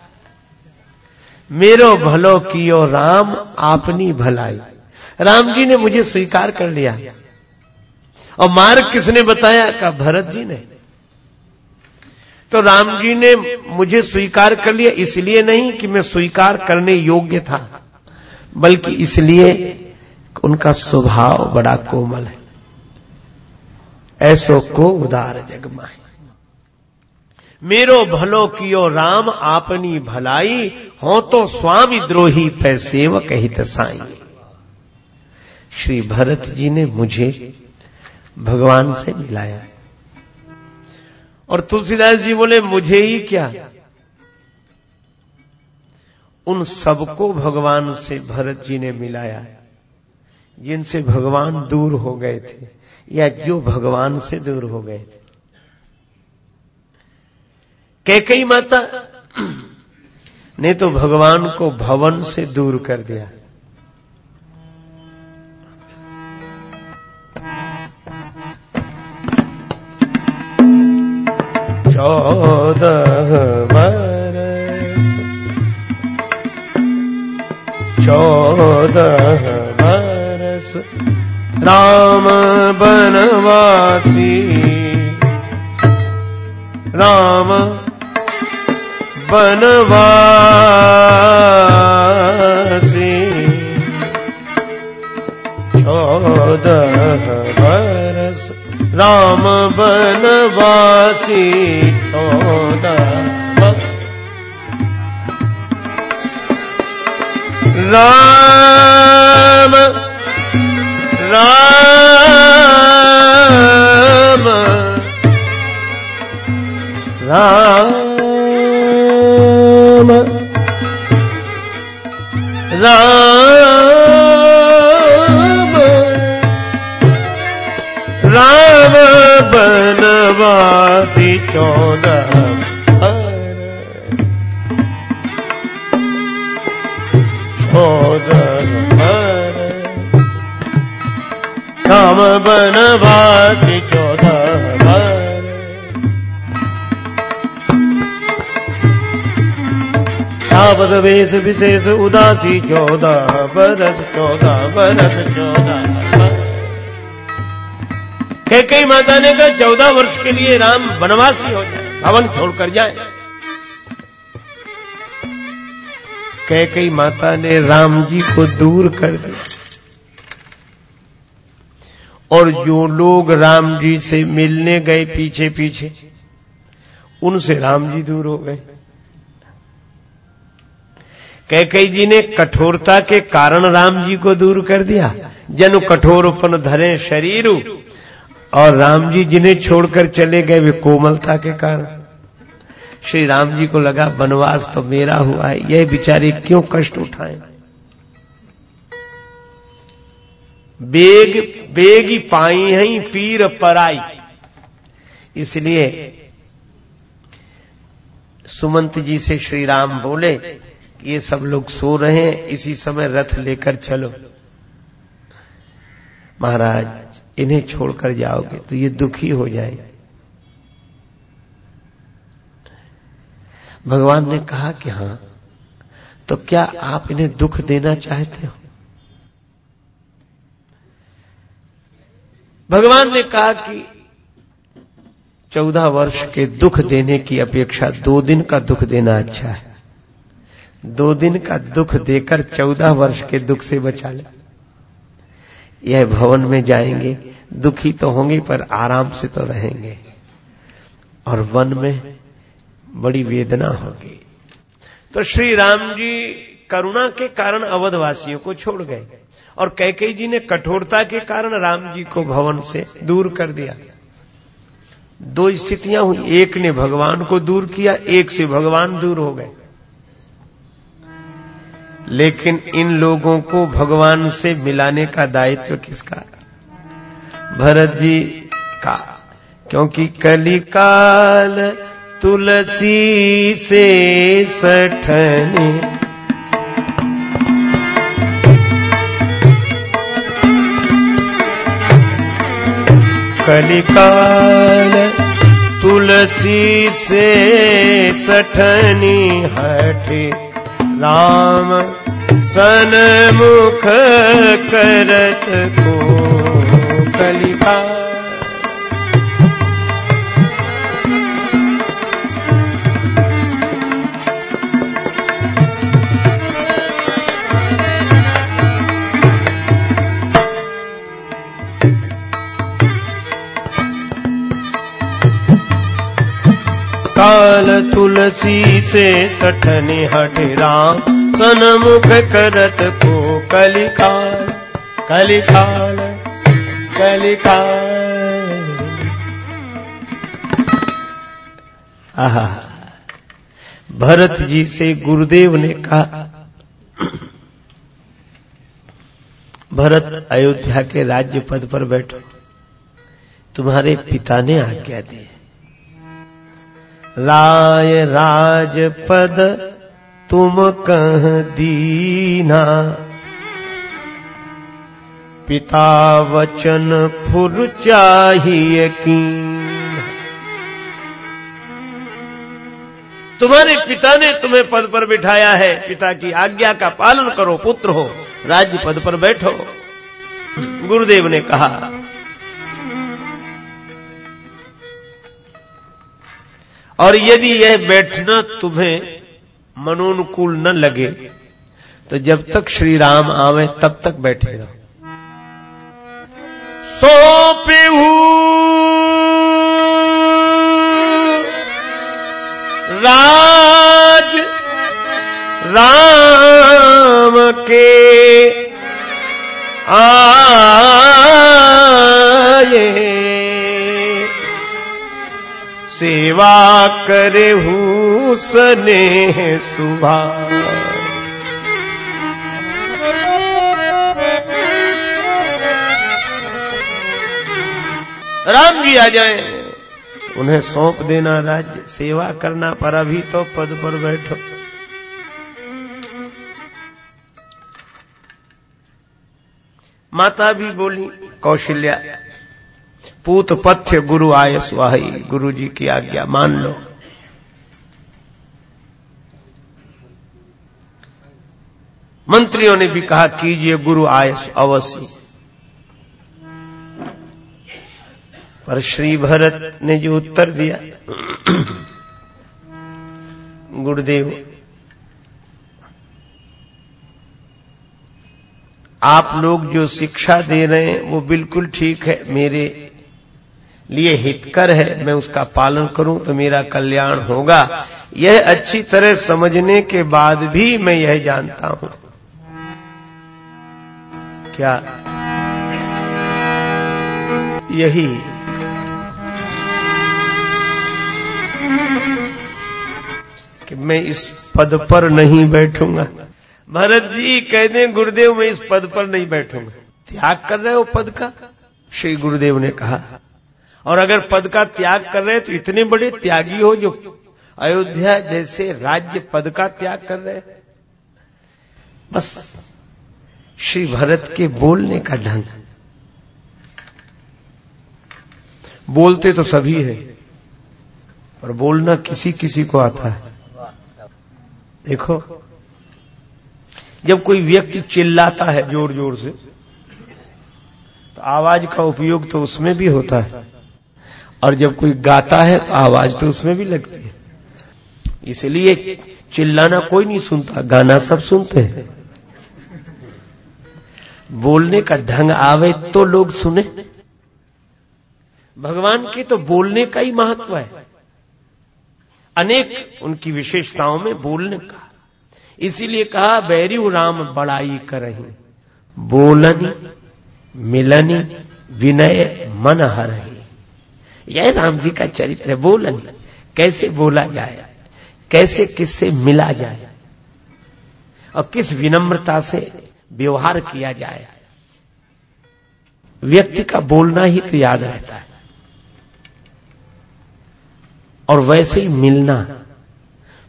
मेरो भलो कियो राम, आपनी भलाई। राम जी ने मुझे स्वीकार कर लिया। और मार्ग किसने बताया? का भरत जी ने। तो राम जी ने मुझे स्वीकार कर लिया, इसलिए नहीं कि मैं स्वीकार करने योग्य था, बल्कि इसलिए उनका स्वभाव बड़ा कोमल है। ऐसो को उदार जगमा मेरो भलो कियो राम, आपनी भलाई, हो तो स्वामी द्रोही पै सेवक हित साई श्री भरत जी ने मुझे भगवान से मिलाया और तुलसीदास जी बोले, मुझे ही क्या? उन सबको भगवान से भरत जी ने मिलाया। जिनसे भगवान दूर हो गए थे, या जो भगवान से दूर हो गए थे। कैकई माता, ने तो भगवान को भवन से दूर कर दिया। चौदह बरस चौदह बरस राम बनवासी। राम बनवासी। चौदह बरस राम बनवासी। चौदह राम राम राम राम राम बनवासी चौदह राम बनवासी चौदह। तावत वेश विशेष उदासी चौदह बरस चौदह बरस, चौदह कई माता ने कहा, चौदह वर्ष के लिए राम वनवासी हो जाए भवन छोड़कर जाए। कई माता ने राम जी को दूर कर दिया। और जो लोग राम जी से मिलने गए पीछे पीछे, उनसे राम जी दूर हो गए। कैकई जी ने कठोरता के कारण राम जी को दूर कर दिया। जनु कठोरपन धरे शरीर, और राम जी जिन्हें छोड़कर चले गए, वे कोमलता के कारण। श्री राम जी को लगा वनवास तो मेरा हुआ है, यह बिचारे क्यों कष्ट उठाए? बेग, बेगी पाई है, पीर पराई। इसलिए सुमंत जी से श्री राम बोले, ये सब लोग सो रहे हैं, इसी समय रथ लेकर चलो। महाराज, इन्हें छोड़कर जाओगे तो ये दुखी हो जाएँगे। भगवान ने कहा कि हाँ तो क्या आप इन्हें दुख देना चाहते हो? भगवान ने कहा कि चौदह वर्ष के दुख देने की अपेक्षा दो दिन का दुख देना अच्छा है। दो दिन का दुख देकर चौदह वर्ष के दुख से बचा ले। यह भवन में जाएँगे, दुखी तो होंगे, पर आराम से तो रहेंगे। और वन में बड़ी वेदना होगी। तो श्री राम जी करुणा के कारण अवधवासियों को छोड़ गए। और कैकई जी ने कठोरता के कारण राम जी को भवन से दूर कर दिया। दो स्थितियाँ हुई, एक ने भगवान को दूर किया, एक से भगवान दूर हो गए। लेकिन इन लोगों को भगवान से मिलाने का दायित्व किसका? भरत जी का, क्योंकि कलिकाल तुलसी से सठने कलिकाल तुलसी से सठनी हठ राम सनमुख करत को कलिकाल तुलसी से सठने हट राम सनमुख करत को कलिकाल कलिकाल कलिकाल। आहा। भरत जी से गुरुदेव ने कहा, भरत अयोध्या के राज्य पद पर बैठो, तुम्हारे पिता ने आज्ञा दी। राय राज पद तुम कह दीना। पिता वचन फुर चाहिए की तुम्हारे पिता ने तुम्हें पद पर बिठाया है। पिता की आज्ञा का पालन करो, पुत्र हो, राज्य पद पर बैठो। गुरुदेव ने कहा और यदि यह बैठना तुम्हें मनोनुकूल न लगे तो जब तक श्री राम आवे, तब तक बैठे रहो सौंपे राज राम के आए। सेवा करे सने सुबह राम जी आ जाए। उन्हें सौंप देना राज्य, सेवा करना पर अभी तो पद पर बैठो। माता भी बोली, कौशल्या पूत पथ्य गुरु आय स्वाही गुरु जी की आज्ञा मान लो। मंत्रियों ने भी कहा, कीजिए गुरु आय अवश्य। पर श्री भरत ने जो उत्तर दिया, गुरुदेव, आप लोग जो शिक्षा दे रहे हैं, वो बिल्कुल ठीक है, मेरे लिए हितकर है, मैं उसका पालन करूँ तो मेरा कल्याण होगा। यह अच्छी तरह समझने के बाद भी मैं यह जानता हूँ। क्या? यही। कि मैं इस पद पर नहीं बैठूँगा। भरत जी कहते हैं, गुरुदेव, मैं इस पद पर नहीं बैठूँगा। त्याग कर रहे हो पद का? श्री गुरुदेव ने कहा। और अगर पद का त्याग कर रहे हैं तो इतने बड़े त्यागी हो जो अयोध्या जैसे राज्य पद का त्याग कर रहे हैं। बस श्री भरत के बोलने का ढंग। बोलते तो सभी है, पर बोलना किसी किसी को आता है। देखो, जब कोई व्यक्ति चिल्लाता है ज़ोर ज़ोर से तो आवाज़ का उपयोग तो उसमें भी होता है। और जब कोई गाता है तो आवाज़ तो उसमें भी लगती है। इसलिए चिल्लाना कोई नहीं सुनता, गाना सब सुनते हैं। बोलने का ढंग आवे तो लोग सुने। भगवान के तो बोलने का ही महत्व है। अनेक उनकी विशेषताओं में बोलने का। इसीलिए कहा, बैरियू राम बड़ाई करही। बोलनी, मिलनी, विनय मन हरही। यह राम जी का चरित्र है बोलनी कैसे बोला जाए? कैसे किससे मिला जाए? और किस विनम्रता से व्यवहार किया जाए? व्यक्ति का बोलना ही तो याद रहता है। और वैसे ही मिलना।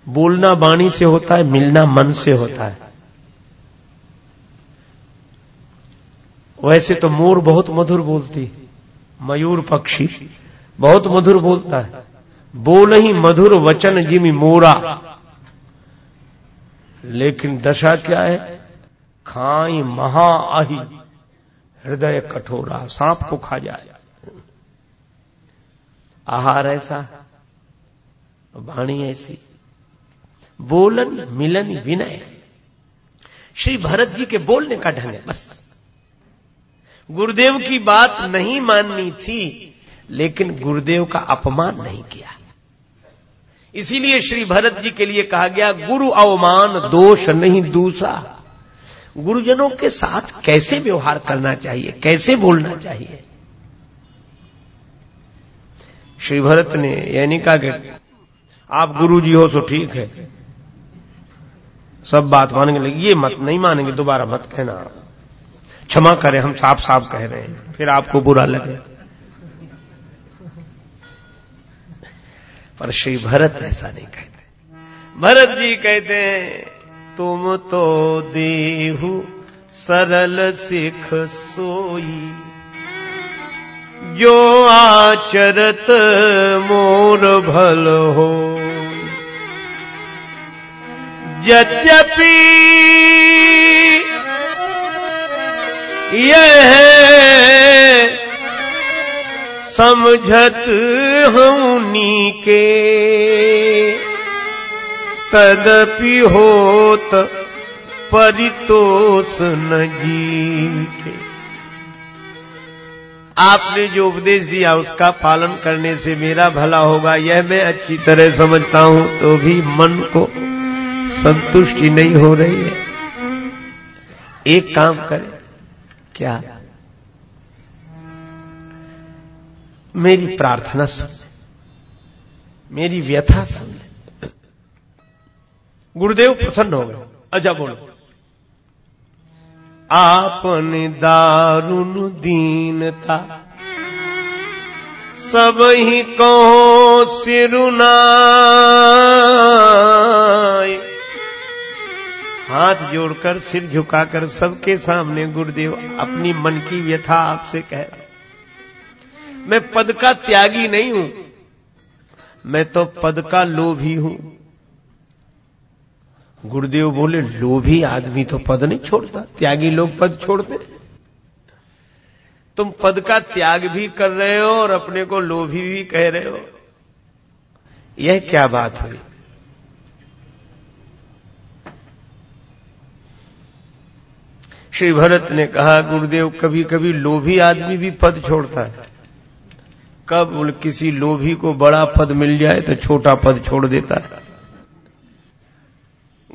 बोलना वाणी से होता है, मिलना मन से होता है। वैसे तो मोर बहुत मधुर बोलती, मयूर पक्षी। बहुत मधुर बोलता है। बोल ही मधुर वचन जिमी मोरा। लेकिन दशा क्या है? खाई महा आही। हृदय कठोरा, सांप को खा जाए। आहार ऐसा, वाणी ऐसी। बोलन मिलन विनय। श्री भरत जी के बोलने का ढंग है, बस। गुरुदेव की बात नहीं माननी थी। लेकिन गुरुदेव का अपमान नहीं किया। इसीलिए श्री भरत जी के लिए कहा गया, गुरु अवमान, दोष नहीं दूसरा। गुरुजनों के साथ कैसे व्यवहार करना चाहिए, कैसे बोलना चाहिए? श्री भरत ने यानी कहा कि आप गुरु जी हो सो ठीक है। सब बात मानेंगे, लेकिन ये मत नहीं मानेंगे, दोबारा मत कहना। क्षमा करें, हम साफ़ साफ़ कह रहे हैं, फिर आपको बुरा लगे। पर श्री भरत ऐसा नहीं कहते। भरत जी कहते हैं, तुम तो देहु, सरल सिख सोई। जो आचरत मोर भल हो। यद्यपि यह समझत हूनी के तदपि होत परितोष न जी के आपने जो उपदेश दिया, उसका पालन करने से मेरा भला होगा, यह मैं अच्छी तरह समझता हूँ तो भी मन को संतुष्टि नहीं हो रही है। एक काम करें, क्या? मेरी प्रार्थना सुन। मेरी व्यथा सुन। गुरुदेव, प्रसन्न हो गए। अच्छा बोलो। आपन दारुण दीनता, सब ही कहो सिरुनाय हाथ जोड़कर, सिर झुकाकर सबके सामने गुरुदेव, अपनी मन की व्यथा आपसे कह रहा मैं पद का त्यागी नहीं हूँ। मैं तो पद का लोभी हूँ। गुरुदेव बोले, लोभी आदमी तो पद नहीं छोड़ता, त्यागी लोग पद छोड़ते तुम पद का त्याग भी कर रहे हो और अपने को लोभी भी कह रहे हो। यह क्या बात हुई? श्री भरत ने कहा, गुरुदेव कभी कभी लोभी आदमी भी पद छोड़ता है। कब किसी लोभी को बड़ा पद मिल जाए तो छोटा पद छोड़ देता है।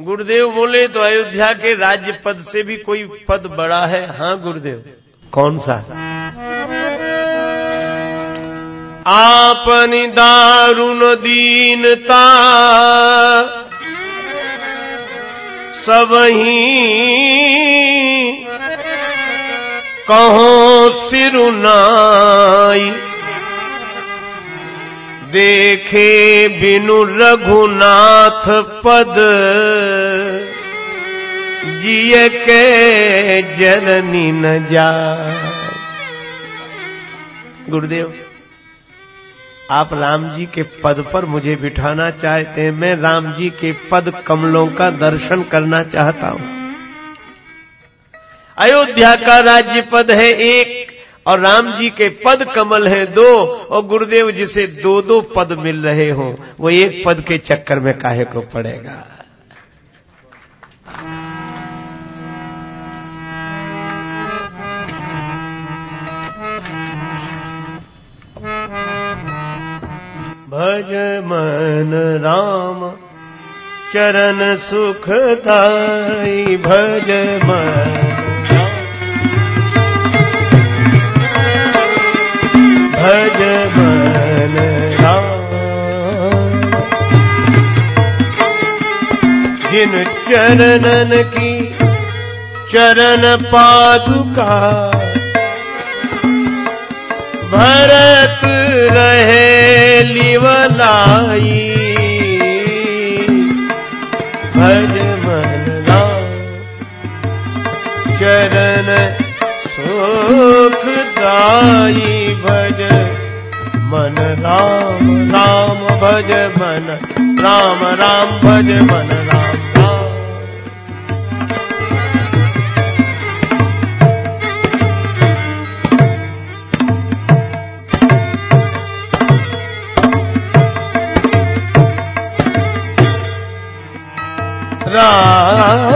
गुरुदेव बोले तो अयोध्या के राज्य पद से भी कोई पद बड़ा है? हाँ गुरुदेव। कौन सा? आपनी दारुण दीनता सब ही कहो सिरुनाई देखे बिनु रघुनाथ पद। जिय के जननी न जा गुरुदेव, आप राम जी के पद पर मुझे बिठाना चाहते हैं। मैं राम जी के पद कमलों का दर्शन करना चाहता हूँ। अयोध्या का राज्य पद है एक। और राम जी के पद कमल हैं दो, और गुरुदेव जिसे दो दो पद मिल रहे हो, वो एक पद के चक्कर में काहे को पड़ेगा? भज मन राम, चरण सुखदाई भज मन भज मन जिन चरणन की चरण पादुका भरत रहे लिवलाई भज मन चरण सुखदाई भज मन राम राम भज मन राम राम भज मन राम राम। राम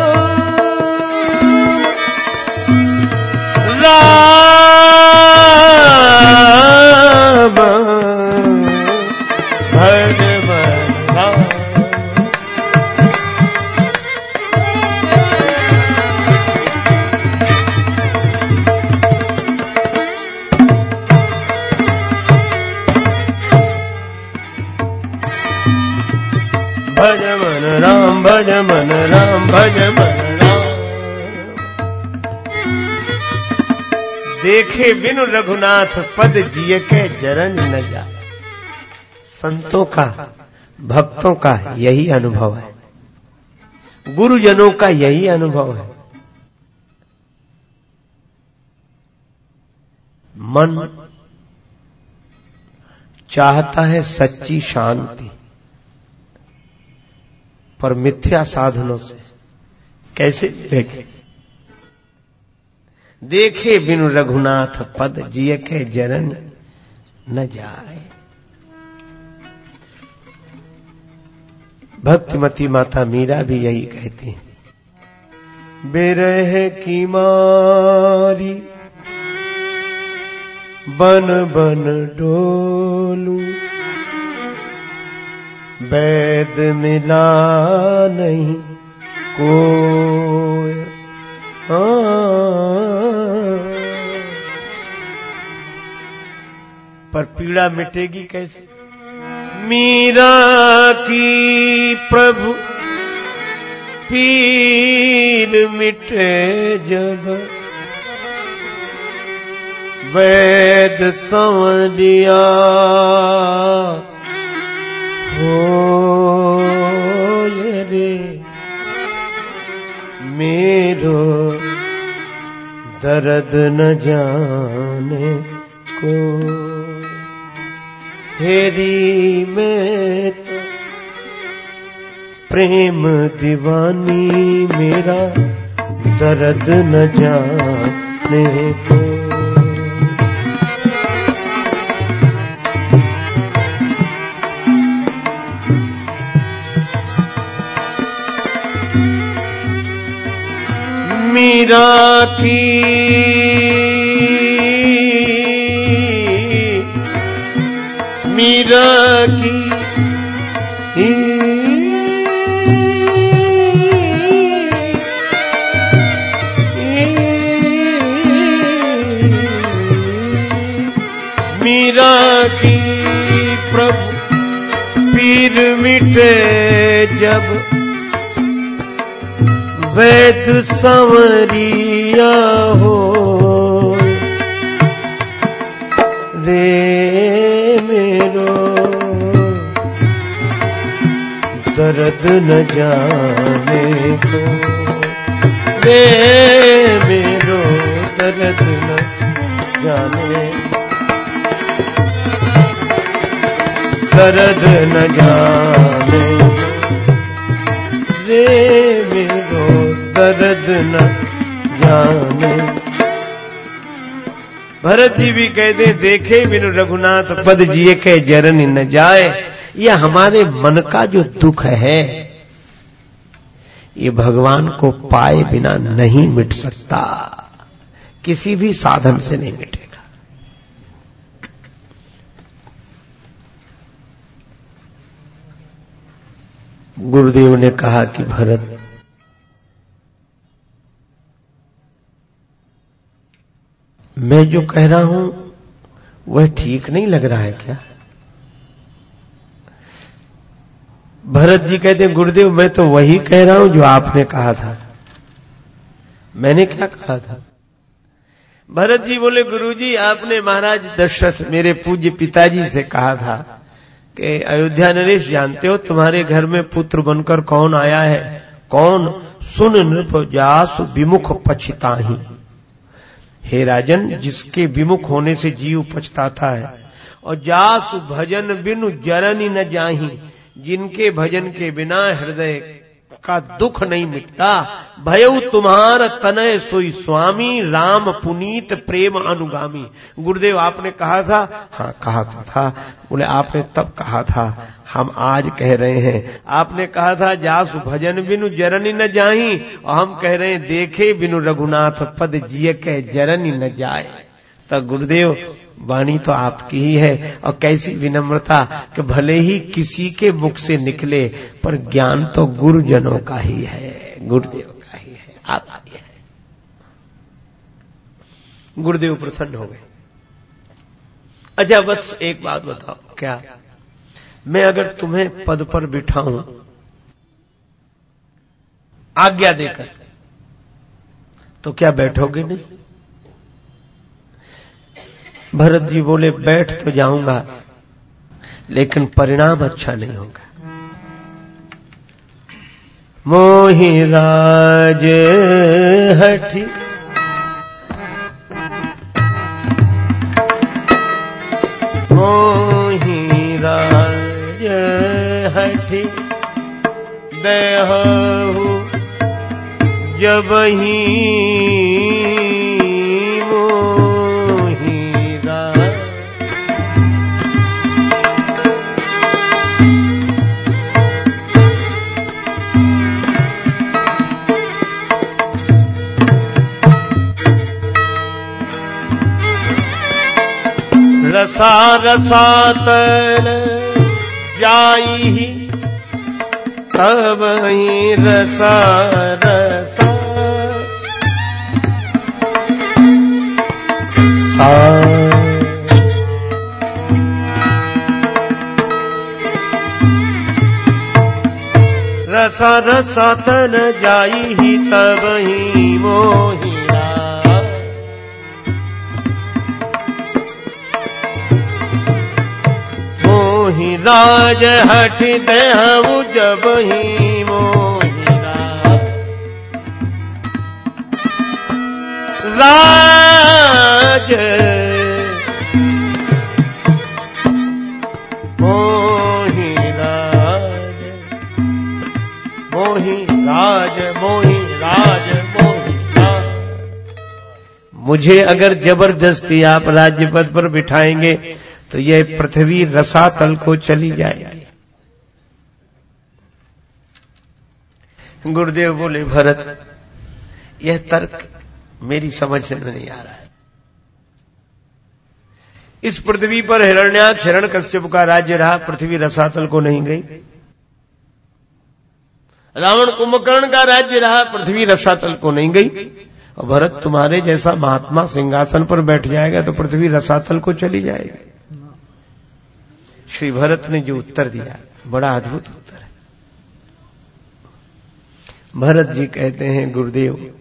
देखे बिनु रघुनाथ, पद जिय के जरन न जा संतों का, भक्तों का यही अनुभव है। गुरुजनों का यही अनुभव है। मन चाहता है सच्ची शांति, पर मिथ्या साधनों से कैसे देखे? देखे बिनु रघुनाथ पद जिय के जरन न जाए। भक्तिमती माता मीरा भी यही कहती है, बेरह की मारी, बन बन डोलू वैद मिला नहीं कोई पर पीड़ा मिटेगी कैसे? मीरा की प्रभु पीर मिटे जब वैद संवरिया हो ये रे, मेरो दर्द न जाने को। प्रेम दीवानी मेरा दर्द न जाने को। मीरा की मीरा की। मीरा की प्रभु पीर मिटे जब। वैद संवरिया हो। रे दर्द न जाने को। रे मेरो दर्द न जाने। दर्द न जाने। रे मेरो दर्द न जाने। भरत जी भी कहते, देखे बिनु रघुनाथ पद जिए के जरन न जाए। यह हमारे मन का जो दुख है, ये भगवान को पाए बिना नहीं मिट सकता। किसी भी साधन से नहीं मिटेगा। गुरुदेव ने कहा कि भरत, मैं जो कह रहा हूँ, वह ठीक नहीं लग रहा है क्या? भरत जी कहते हैं, गुरुदेव, मैं तो वही कह रहा हूँ जो आपने कहा था। मैंने क्या कहा था? भरत जी बोले, गुरुजी, आपने महाराज दशरथ, मेरे पूज्य पिताजी से कहा था कि, अयोध्या नरेश, जानते हो, तुम्हारे घर में पुत्र बनकर कौन आया है? कौन? सुन नृप जास विमुख पछिता ही हे राजन, जिसके विमुख होने से जीव पछताता है, और जास भजन बिनु जरनी न जाही। जिनके भजन के बिना हृदय का दुख नहीं मिटता। भयउ तुम्हार तनय सोई स्वामी, राम पुनीत प्रेम अनुगामी। गुरुदेव, आपने कहा था? हाँ कहा तो था। बोले, आपने तब कहा था, हम आज कह रहे हैं। आपने कहा था, जास भजन बिनु जरनी न जाही, और हम कह रहे हैं, देखे बिनु रघुनाथ पद जिय के जरनी न जाए। तो गुरुदेव, वाणी तो आपकी ही है। और कैसी विनम्रता कि भले ही किसी के मुख से निकले, पर ज्ञान तो गुरुजनों का ही है। गुरुदेव का ही है, आपका ही है। गुरुदेव प्रसन्न हो गए। अच्छा बस एक बात बताओ, क्या? मैं अगर तुम्हें पद पर बिठाऊं, आज्ञा देकर तो क्या बैठोगे नहीं? भरत जी बोले, बैठ तो जाऊँगा, लेकिन परिणाम अच्छा नहीं होगा। मोहि राज हठी। मोहि राज हठी। देहु जब ही सा। रसा तवहि रसारसा रसा तवहि मोहि। मोहि राज हठ देहु जब ही मोहिरा राज मोहि राज मोहि राज मोहि राज मोहि मुझे अगर ज़बरदस्ती आप राज्य पद पर बिठाएँगे तो यह पृथ्वी रसातल को चली जाएगी गुरुदेव बोले, भरत, यह तर्क मेरी समझ में नहीं आ रहा है। इस पृथ्वी पर हिरण्याक्ष हिरण कश्यप का राज्य रहा, पृथ्वी रसातल को नहीं गई। रावण कुंभकर्ण का राज्य रहा, पृथ्वी रसातल को नहीं गई। और भरत तुम्हारे जैसा महात्मा सिंहासन पर बैठ जाएगा तो पृथ्वी रसातल को चली जाएगी। श्री भरत ने जो उत्तर दिया, बड़ा अद्भुत उत्तर है। भरत जी कहते हैं, गुरुदेव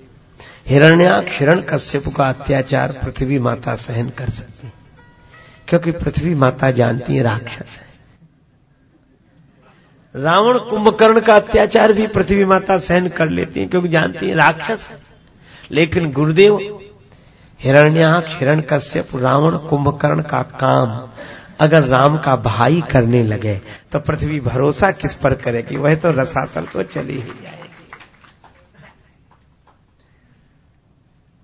हिरण्याक्ष हिरण कश्यप का अत्याचार पृथ्वी माता सहन कर सकती क्योंकि पृथ्वी माता जानती है राक्षस है। रावण कुंभकर्ण का अत्याचार भी पृथ्वी माता सहन कर लेती है, क्योंकि जानती है राक्षस है। लेकिन गुरुदेव हिरण्याक्ष हिरण कश्यप रावण कुंभकर्ण का काम अगर राम का भाई करने लगे तो पृथ्वी भरोसा किस पर करेगी? वह तो रसातल को चली ही जाएगी।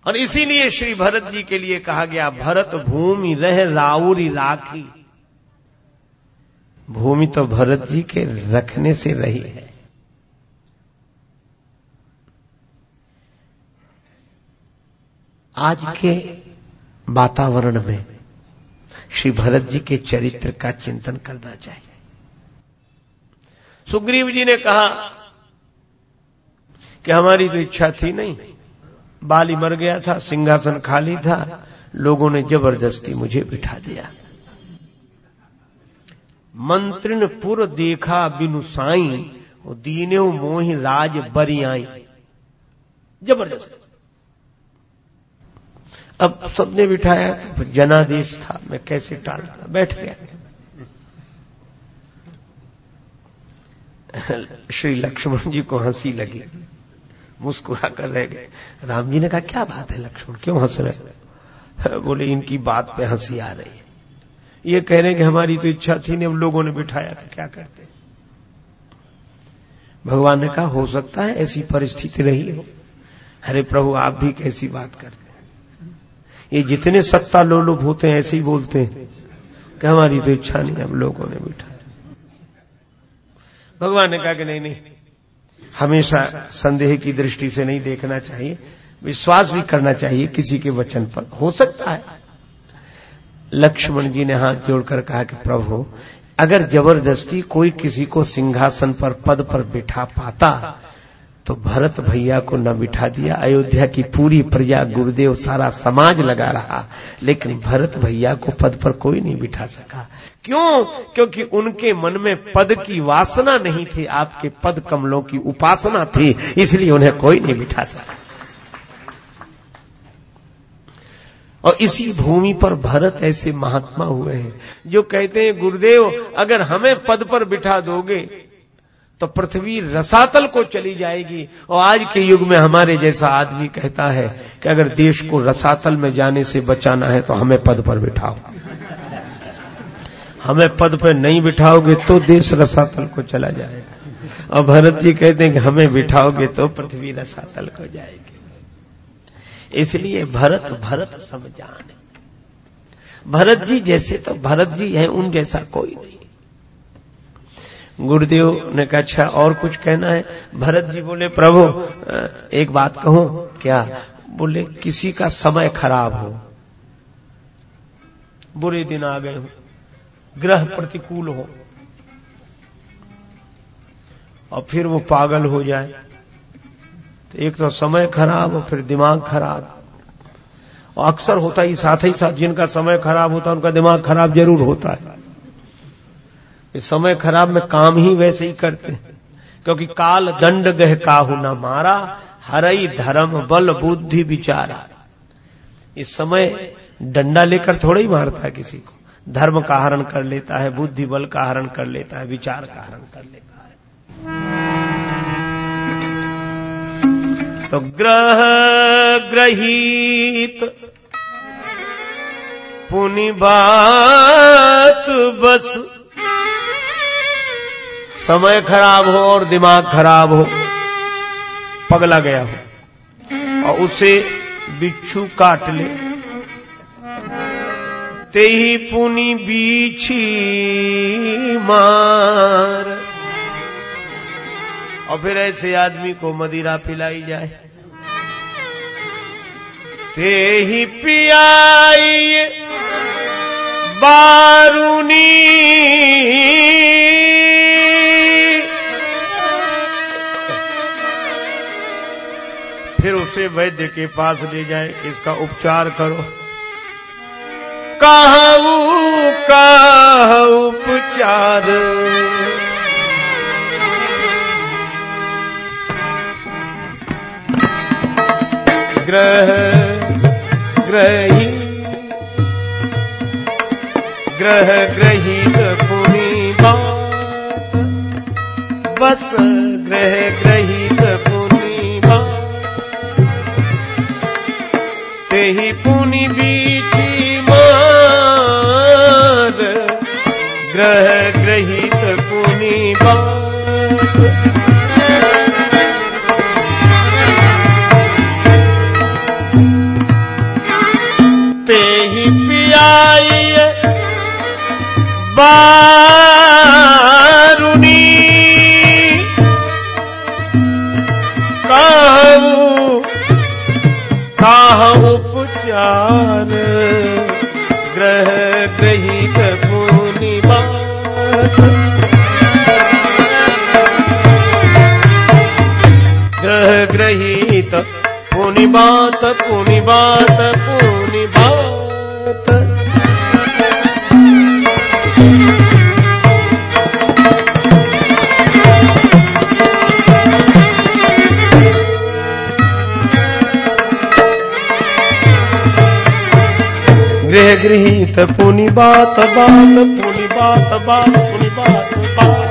और इसीलिए श्री भरत जी के लिए कहा गया, भरत भूमि रह राउरी राखी। भूमि तो भरत जी के रखने से रही है। आज के वातावरण में श्री भरत जी के चरित्र का चिंतन करना चाहिए। सुग्रीव जी ने कहा कि हमारी तो इच्छा थी नहीं। बाली मर गया था, सिंहासन खाली था, लोगों ने ज़बरदस्ती मुझे बिठा दिया। मंत्रिन पुर देखा बिनु साई दीने मोहि राज बरियाई। ज़बरदस्त। अब सबने बिठाया तो जनादेश था, मैं कैसे टालता बैठ गया। श्री लक्ष्मण जी को हँसी लगी मुस्कुरा कर रह गए। राम जी ने कहा, क्या बात है लक्ष्मण, क्यों हंस रहे बोले, इनकी बात पे हँसी आ रही है। ये कह रहे हैं कि हमारी तो इच्छा थी नहीं, हम लोगों ने बिठाया तो क्या करते? भगवान ने कहा, हो सकता है ऐसी परिस्थिति रही हो। अरे प्रभु, आप भी कैसी बात करते? ये जितने सत्ता लोलुप होते हैं, ऐसे ही बोलते हैं कि हमारी तो इच्छा नहीं, हम लोगों ने बिठाया भगवान ने कहा कि नहीं नहीं। हमेशा संदेह की दृष्टि से नहीं देखना चाहिए, विश्वास भी करना चाहिए किसी के वचन पर। हो सकता है। लक्ष्मण जी ने हाथ जोड़कर कहा कि प्रभु, अगर ज़बरदस्ती कोई किसी को सिंहासन पर, पद पर बिठा पाता तो भरत भैया को न बिठा दिया। अयोध्या की पूरी प्रजा, गुरुदेव, सारा समाज लगा रहा। लेकिन भरत भैया को पद पर कोई नहीं बिठा सका। क्यों? क्योंकि उनके मन में पद की वासना नहीं थी। आपके पद कमलों की उपासना थी, इसलिए उन्हें कोई नहीं बिठा सका। और इसी भूमि पर भरत ऐसे महात्मा हुए हैं, जो कहते हैं, गुरुदेव, अगर हमें पद पर बिठा दोगे तो पृथ्वी रसातल को चली जाएगी। और आज के युग में हमारे जैसा आदमी कहता है कि अगर देश को रसातल में जाने से बचाना है तो हमें पद पर बिठाओ। हमें पद पर नहीं बिठाओगे तो देश रसातल को चला जाएगा। और भरत जी कहते हैं कि हमें बिठाओगे तो पृथ्वी रसातल को जाएगी। इसलिए भरत भरत समझान भरत जी जैसे तो भरत जी है, उन जैसा कोई नहीं। गुरुदेव ने कहा अच्छा और कुछ कहना है? भरत जी बोले, प्रभु, एक बात कहूँ? क्या? बोले, किसी का समय खराब हो। बुरे दिन आ गए हो। ग्रह प्रतिकूल हो। और फिर वो पागल हो जाए। तो एक तो समय खराब और फिर दिमाग खराब। और अक्सर होता ही, साथ ही साथ जिनका समय खराब होता है, उनका दिमाग खराब ज़रूर होता है। समय खराब में काम ही वैसे ही करते हैं। क्योंकि काल दंड गह काहू न मारा, हरई धर्म बल बुद्धि विचारा। इस समय डंडा लेकर थोड़ा ही मारता है किसी को। धर्म का हरण कर लेता है, बुद्धि बल का हरण कर लेता है, विचार का हरण कर लेता है। तो ग्रह ग्रहित पुनि बात बस। समय खराब हो और दिमाग खराब हो। पगला गया हो। और उसे बिच्छू काट ले। ते ही पुनि बीछी मार। और फिर ऐसे आदमी को मदिरा पिलाई जाए। ते ही पियाई बारूनी फिर उसे वैद्य के पास ले जाए, इसका उपचार करो। कहू, कह उपचार। ग्रह ग्रही ग्रह ग्रहित बात बस, ग्रह ग्रहित ते ही पुनि बीची मार। ग्रह ग्रहित पुनि ते ही पियाई बारुनी पुचार ग्रह ग्रहित पूर्णिमा ग्रह ग्रहित पुनि बात पुनि गृहित पुनि बात बात, पुनि बात बात, पुनि बात बात।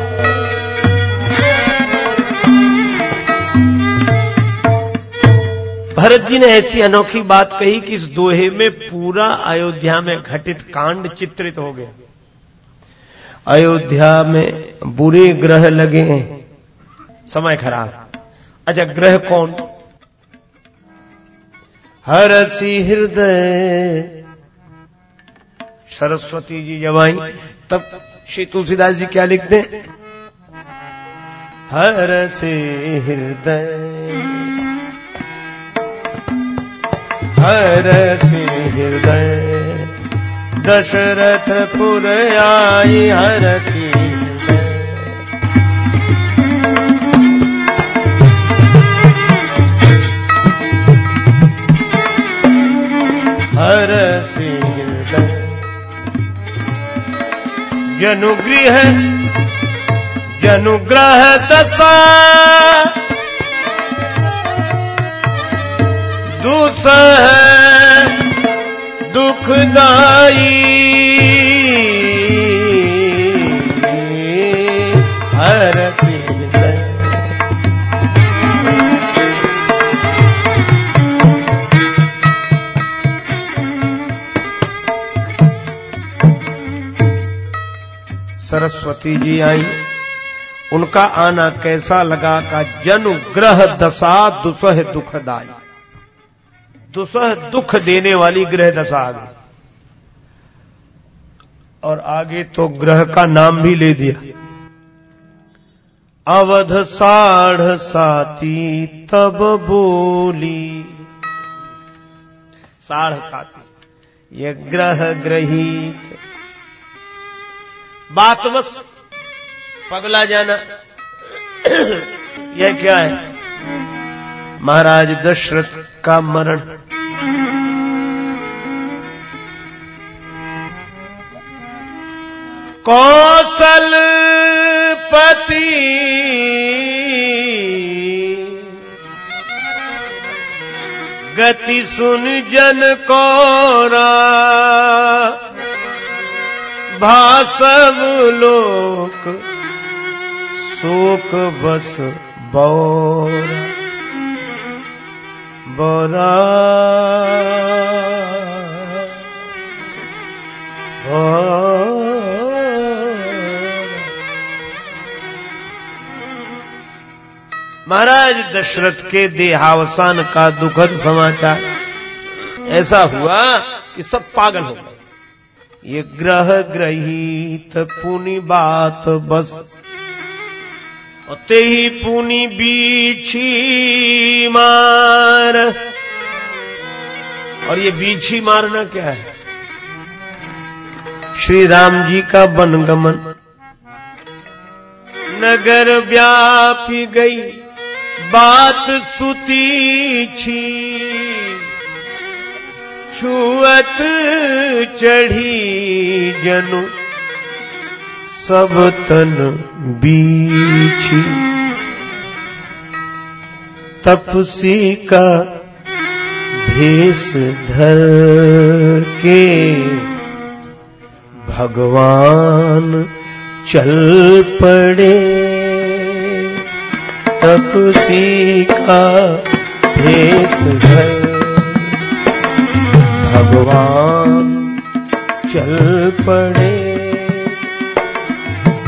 भरत जी ने ऐसी अनोखी बात कही कि इस दोहे में पूरा अयोध्या में घटित कांड चित्रित हो गया। अयोध्या में बुरे ग्रह लगे समय खराब। अच्छा ग्रह कौन? हरसी हृदय सरस्वती जी जब आई, तब श्री तुलसीदास जी क्या लिखते हैं? हर से हृदय। हर से हृदय। दशरथ पुर आई हर से हर से जनुगृह जनुग्रह दशा। दूसर दुखदाई सरस्वती जी आई। उनका आना कैसा लगा का जनु ग्रह दशा दुसह दुखदाई दुसह दुख देने वाली ग्रह दशा आ और आगे तो ग्रह का नाम भी ले दिया। अवध साढ़ साती तब बोली। साढ़ साती। ये ग्रह ग्रही। बात बस पगला जाना। यह क्या है? महाराज दशरथ का मरण। कौशल पति। गति सुन जन कौरा। भासव लोक शोक बस बौरा। बौरा। महाराज, दशरथ के देहावसान का दुखद समाचार। ऐसा हुआ कि सब पागल हो गए। ये ग्रह ग्रहीत पुनि बात बस। ही पुनि बीछी मार। और ये बीछी मारना क्या है? श्री राम जी का वनगमन। नगर व्यापी गई, बात सुती छी। छुअत चढ़ी जनु सब तन बीछी तपसी का भेष धर के भगवान चल पड़े। तपसी का भेष धर भगवान चल पड़े।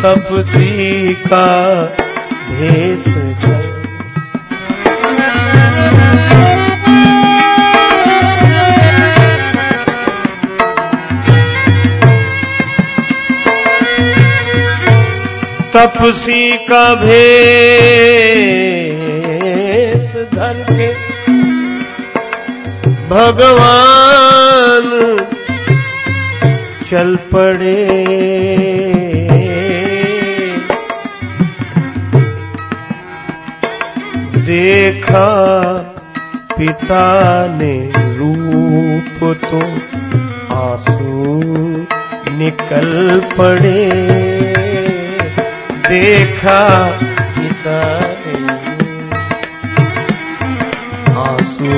तपसी का भेष धर तपसी का भेष धर के भगवान चल पड़े। देखा, पिता ने रूप तो आँसू निकल पड़े। देखा, पिता ने आँसू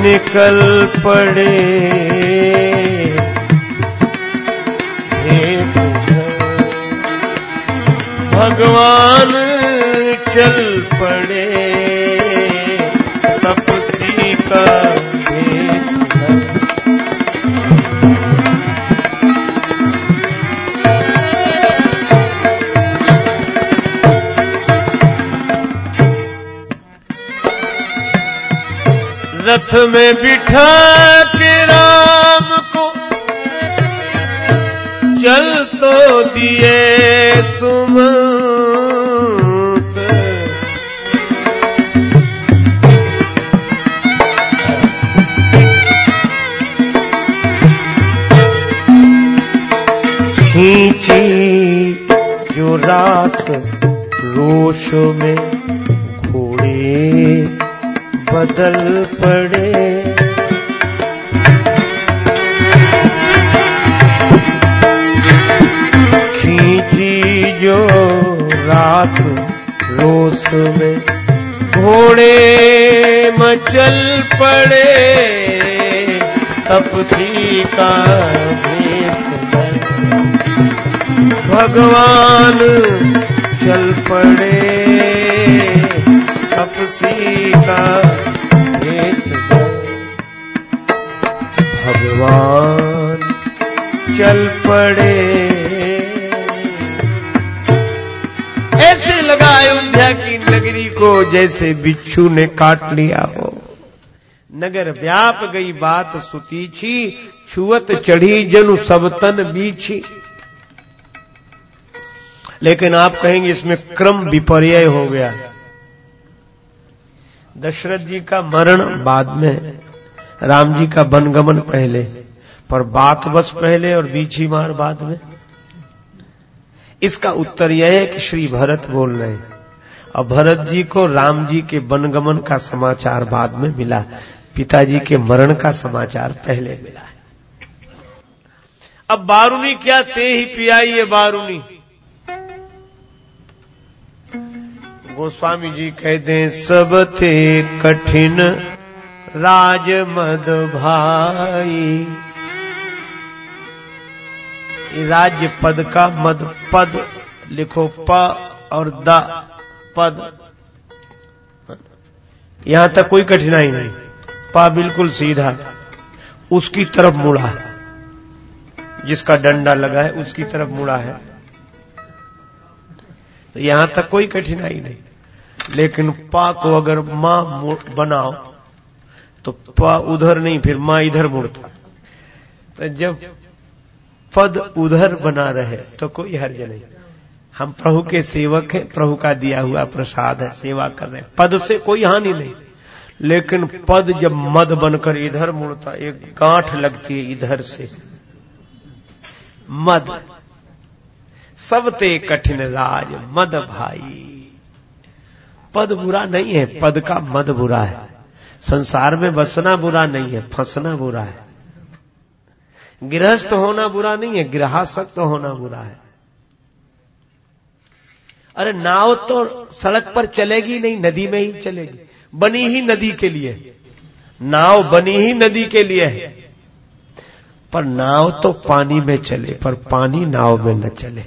निकल पड़े। भगवान चल पड़े। तपसी का रथ में बिठा रोश में घोड़े बदल पड़े। खींची जो रास रोस में घोड़े मचल पड़े तपसी का भगवान चल पड़े। भगवान, चल पड़े। ऐसे लगा अयोध्या की नगरी को, जैसे बिच्छू ने काट लिया हो। नगर व्याप गई बात सुतीछी छुअत चढ़ी जनु सब तन बीछी। लेकिन आप कहेंगे इसमें क्रम विपर्य हो गया। दशरथ जी का मरण बाद में, राम जी का वनगमन पहले, पर बात बस पहले और बीछी मार बाद में। इसका उत्तर यह है कि श्री भरत बोल रहे हैं। और भरत जी को राम जी के वनगमन का समाचार बाद में मिला, पिताजी के मरण का समाचार पहले मिला है। अब बारूनी क्या ते ही पियाई ये बारूनी? गोस्वामी जी कहते हैं, सब थे कठिन। राज मद भाई। राज्य पद का मद पद, लिखो प और द पद। यहाँ तक कोई कठिनाई नहीं। पा बिल्कुल सीधा। उसकी तरफ़ मुड़ा। है जिसका डंडा लगा है, उसकी तरफ़ मुड़ा है। तो यहाँ तक कोई कठिनाई नहीं। लेकिन पा को अगर माँ बनाओ तो पा उधर नहीं, फिर माँ इधर मुड़ता। तो जब पद उधर बना रहे तो कोई हर्ज नहीं। हम प्रभु के सेवक हैं, प्रभु का दिया हुआ प्रसाद है, सेवा कर रहे हैं। पद से कोई हानि नहीं। लेकिन पद जब मद बनकर इधर मुड़ता, एक गांठ लगती है इधर से। मद। सबते कठिन राज, मद भाई। पद बुरा नहीं है, पद का मद बुरा है। संसार में बसना बुरा नहीं है, फंसना बुरा है। गृहस्थ होना बुरा नहीं है, गृहासक्त होना बुरा है। अरे नाव तो सड़क पर चलेगी नहीं, नदी में ही चलेगी। बनी ही नदी के लिए। नाव बनी ही नदी के लिए है। पर नाव तो पानी में चले, पर पानी नाव में न चले।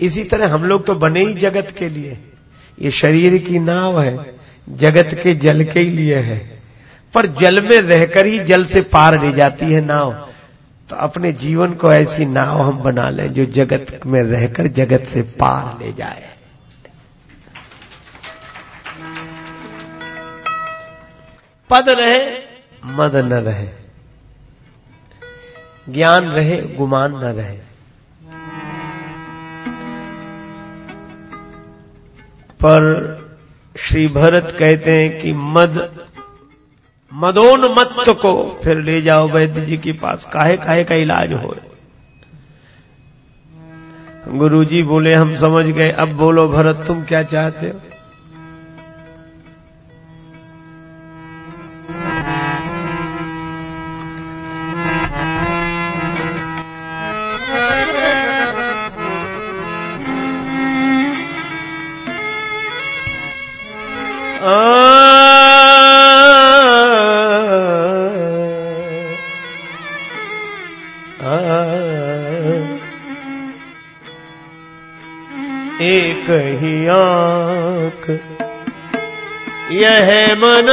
इसी तरह हम लोग तो बने ही जगत के लिए। ये शरीर की नाव है, जगत के जल के लिए है। पर जल में रहकर ही जल से पार ले जाती है नाव। तो अपने जीवन को ऐसी नाव हम बना लें जो जगत में रहकर जगत से पार ले जाए। पद रहे, मद न रहे। ज्ञान रहे, गुमान न रहे। पर श्री भरत कहते हैं कि मद मदोन्मत्त को फिर ले जाओ वैद्य जी के पास। काहे काहे का इलाज हो? गुरु जी बोले, हम समझ गए। अब बोलो, भरत, तुम क्या चाहते हो? यह मन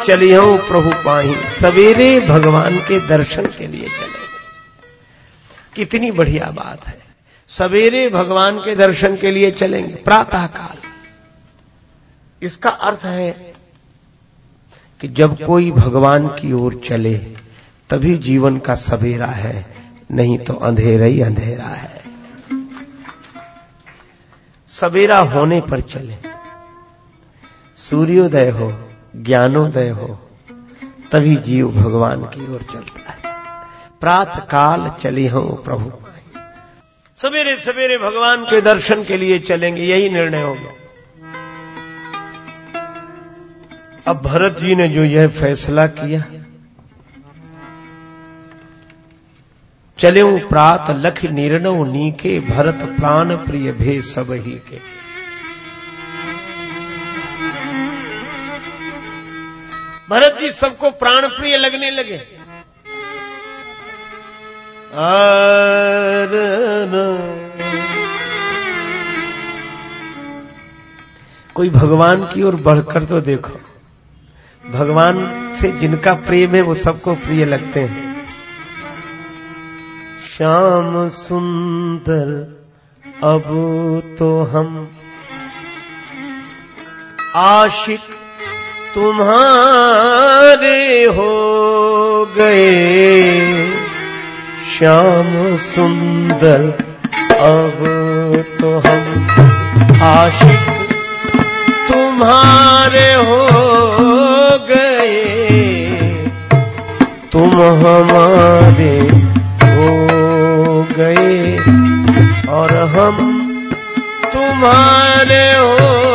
काल चलियो प्रभु पाही, सवेरे भगवान के दर्शन के लिए चले। कितनी बढ़िया बात है। सवेरे भगवान के दर्शन के लिए चलेंगे प्रातः काल इसका अर्थ है कि जब कोई भगवान की ओर चले, तभी जीवन का सवेरा है, नहीं तो अंधेरा ही अंधेरा है। सवेरा होने पर चले। सूर्योदय हो ज्ञानोदय हो, तभी जीव भगवान की ओर चलता है। प्रात काल चली हो प्रभु। सवेरे सवेरे भगवान के दर्शन के लिए चलेंगे, यही निर्णय हो गया। अब भरत जी ने जो यह फैसला किया, चले प्रात लख निर्णव नीके, भरत प्राण प्रिय भे सब ही के भरत जी सबको प्राण प्रिय लगने लगे। कोई भगवान की ओर बढ़कर तो देखो। भगवान से जिनका प्रेम है वो सबको प्रिय लगते हैं। श्याम सुंदर, अब तो हम आशिक तुम्हारे हो गए। श्याम सुंदर, अब तो हम आशिक। तुम्हारे हो गए। तुम हमारे हो गए। और हम तुम्हारे हो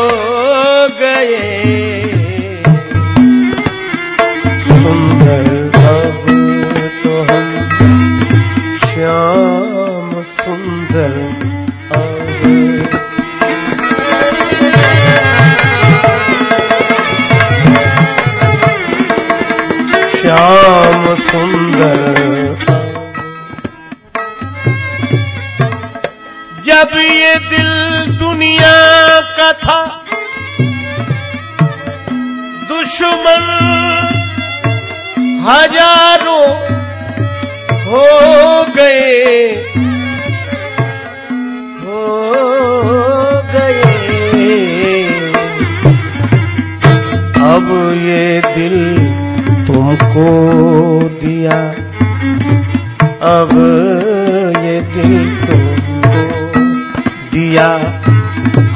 श्याम सुंदर। जब ये दिल दुनिया का था, दुश्मन हज़ारों हो गए। हो गए। अब ये दिल तुमको दिया। अब ये दिल तुमको दिया।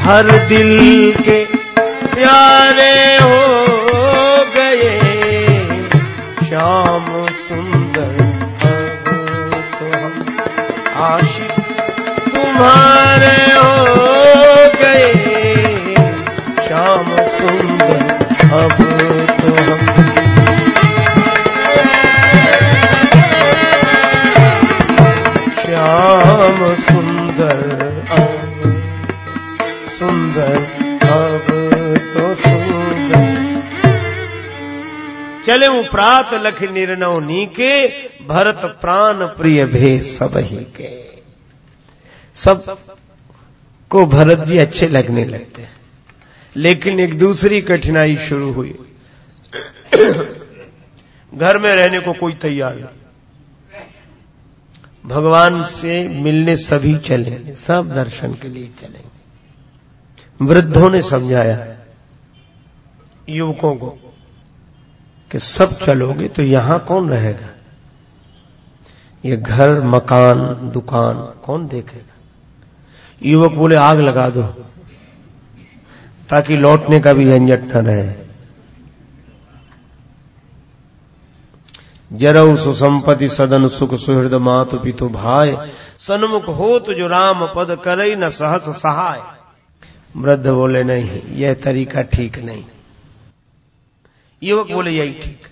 हर दिल के प्यारे हो गए। श्याम सुंदर तो हम आशिक तुम्हारे हो गए। श्याम सुंदर अब प्रात लख निर्णव नीके, भरत प्राण प्रिय भे सब ही के सबको भरत जी अच्छे लगने लगते हैं। लेकिन एक दूसरी कठिनाई शुरू हुई। घर में रहने को कोई तैयार नहीं। भगवान से मिलने सभी चले, सब दर्शन के लिए चलेंगे वृद्धों ने समझाया, युवकों को कि सब चलोगे तो यहाँ कौन रहेगा? ये घर, मकान, दुकान कौन देखेगा? युवक बोले, आग लगा दो, ताकि लौटने का भी झंझट न रहे। जरऊ सुसंपति सदन सुख सुहृद मातु पितु भाई सन्मुख हो तो जो राम पद करे न सहस सहाय। वृद्ध बोले, नहीं, यह तरीका ठीक नहीं। युवक बोले, यही ठीक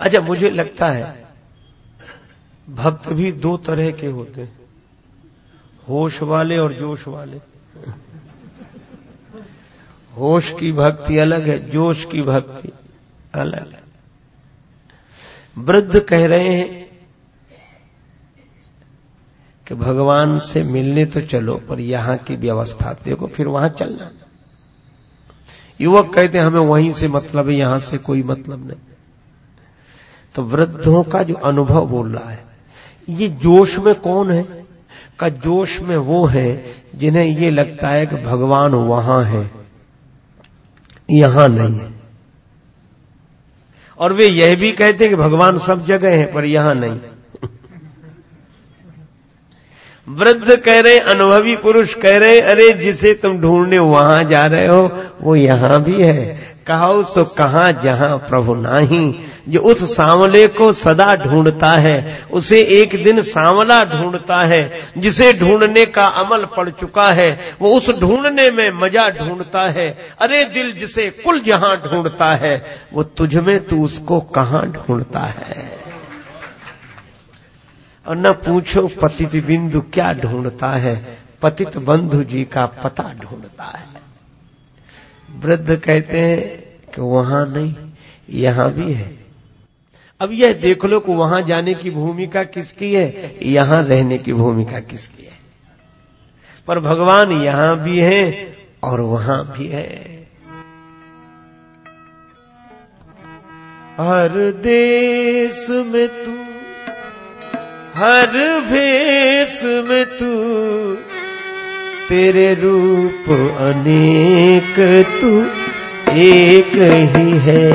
अच्छा मुझे लगता है भक्त भी दो तरह के होते हैं। होश वाले और जोश वाले। होश की भक्ति अलग है, जोश की भक्ति अलग है। वृद्ध कह रहे हैं कि भगवान से मिलने तो चलो, पर यहाँ की व्यवस्था, देखो, फिर वहाँ चलना। युवक कहते हमें वहीं से मतलब है, यहाँ से कोई मतलब नहीं. तो वृद्धों का जो अनुभव बोल रहा है, ये जोश में कौन है? का जोश में वो है जिन्हें ये लगता है कि भगवान वहाँ है, यहाँ नहीं है। और वे यह भी कहते हैं कि भगवान सब जगह है, पर यहाँ नहीं। वृद्ध कह रहे, अनुभवी पुरुष कह रहे, अरे जिसे तुम ढूँढने वहाँ जा रहे हो, वो यहाँ भी है। कहो सो कहा जहाँ प्रभु नाही। जो उस सांवले को सदा ढूंढता है, उसे एक दिन सांवला ढूंढता है, जिसे ढूँढने का अमल पड़ चुका है, वो उस ढूँढने में मज़ा ढूंढता है। अरे दिल जिसे कुल जहाँ ढूंढता है, वो तुझ में तू उसको कहाँ ढूंढता है? और न पूछो पतित बिंदु क्या ढूंढता है। पतित बंधु जी का पता ढूंढता है। वृद्ध कहते हैं कि वहाँ नहीं, यहाँ भी है। अब यह देख लो कि वहाँ जाने की भूमिका किसकी है, यहाँ रहने की भूमिका किसकी है। पर भगवान यहाँ भी है और वहाँ भी है। हर देश में तू हर भेष में तू, तेरे रूप अनेक तू, एक ही है।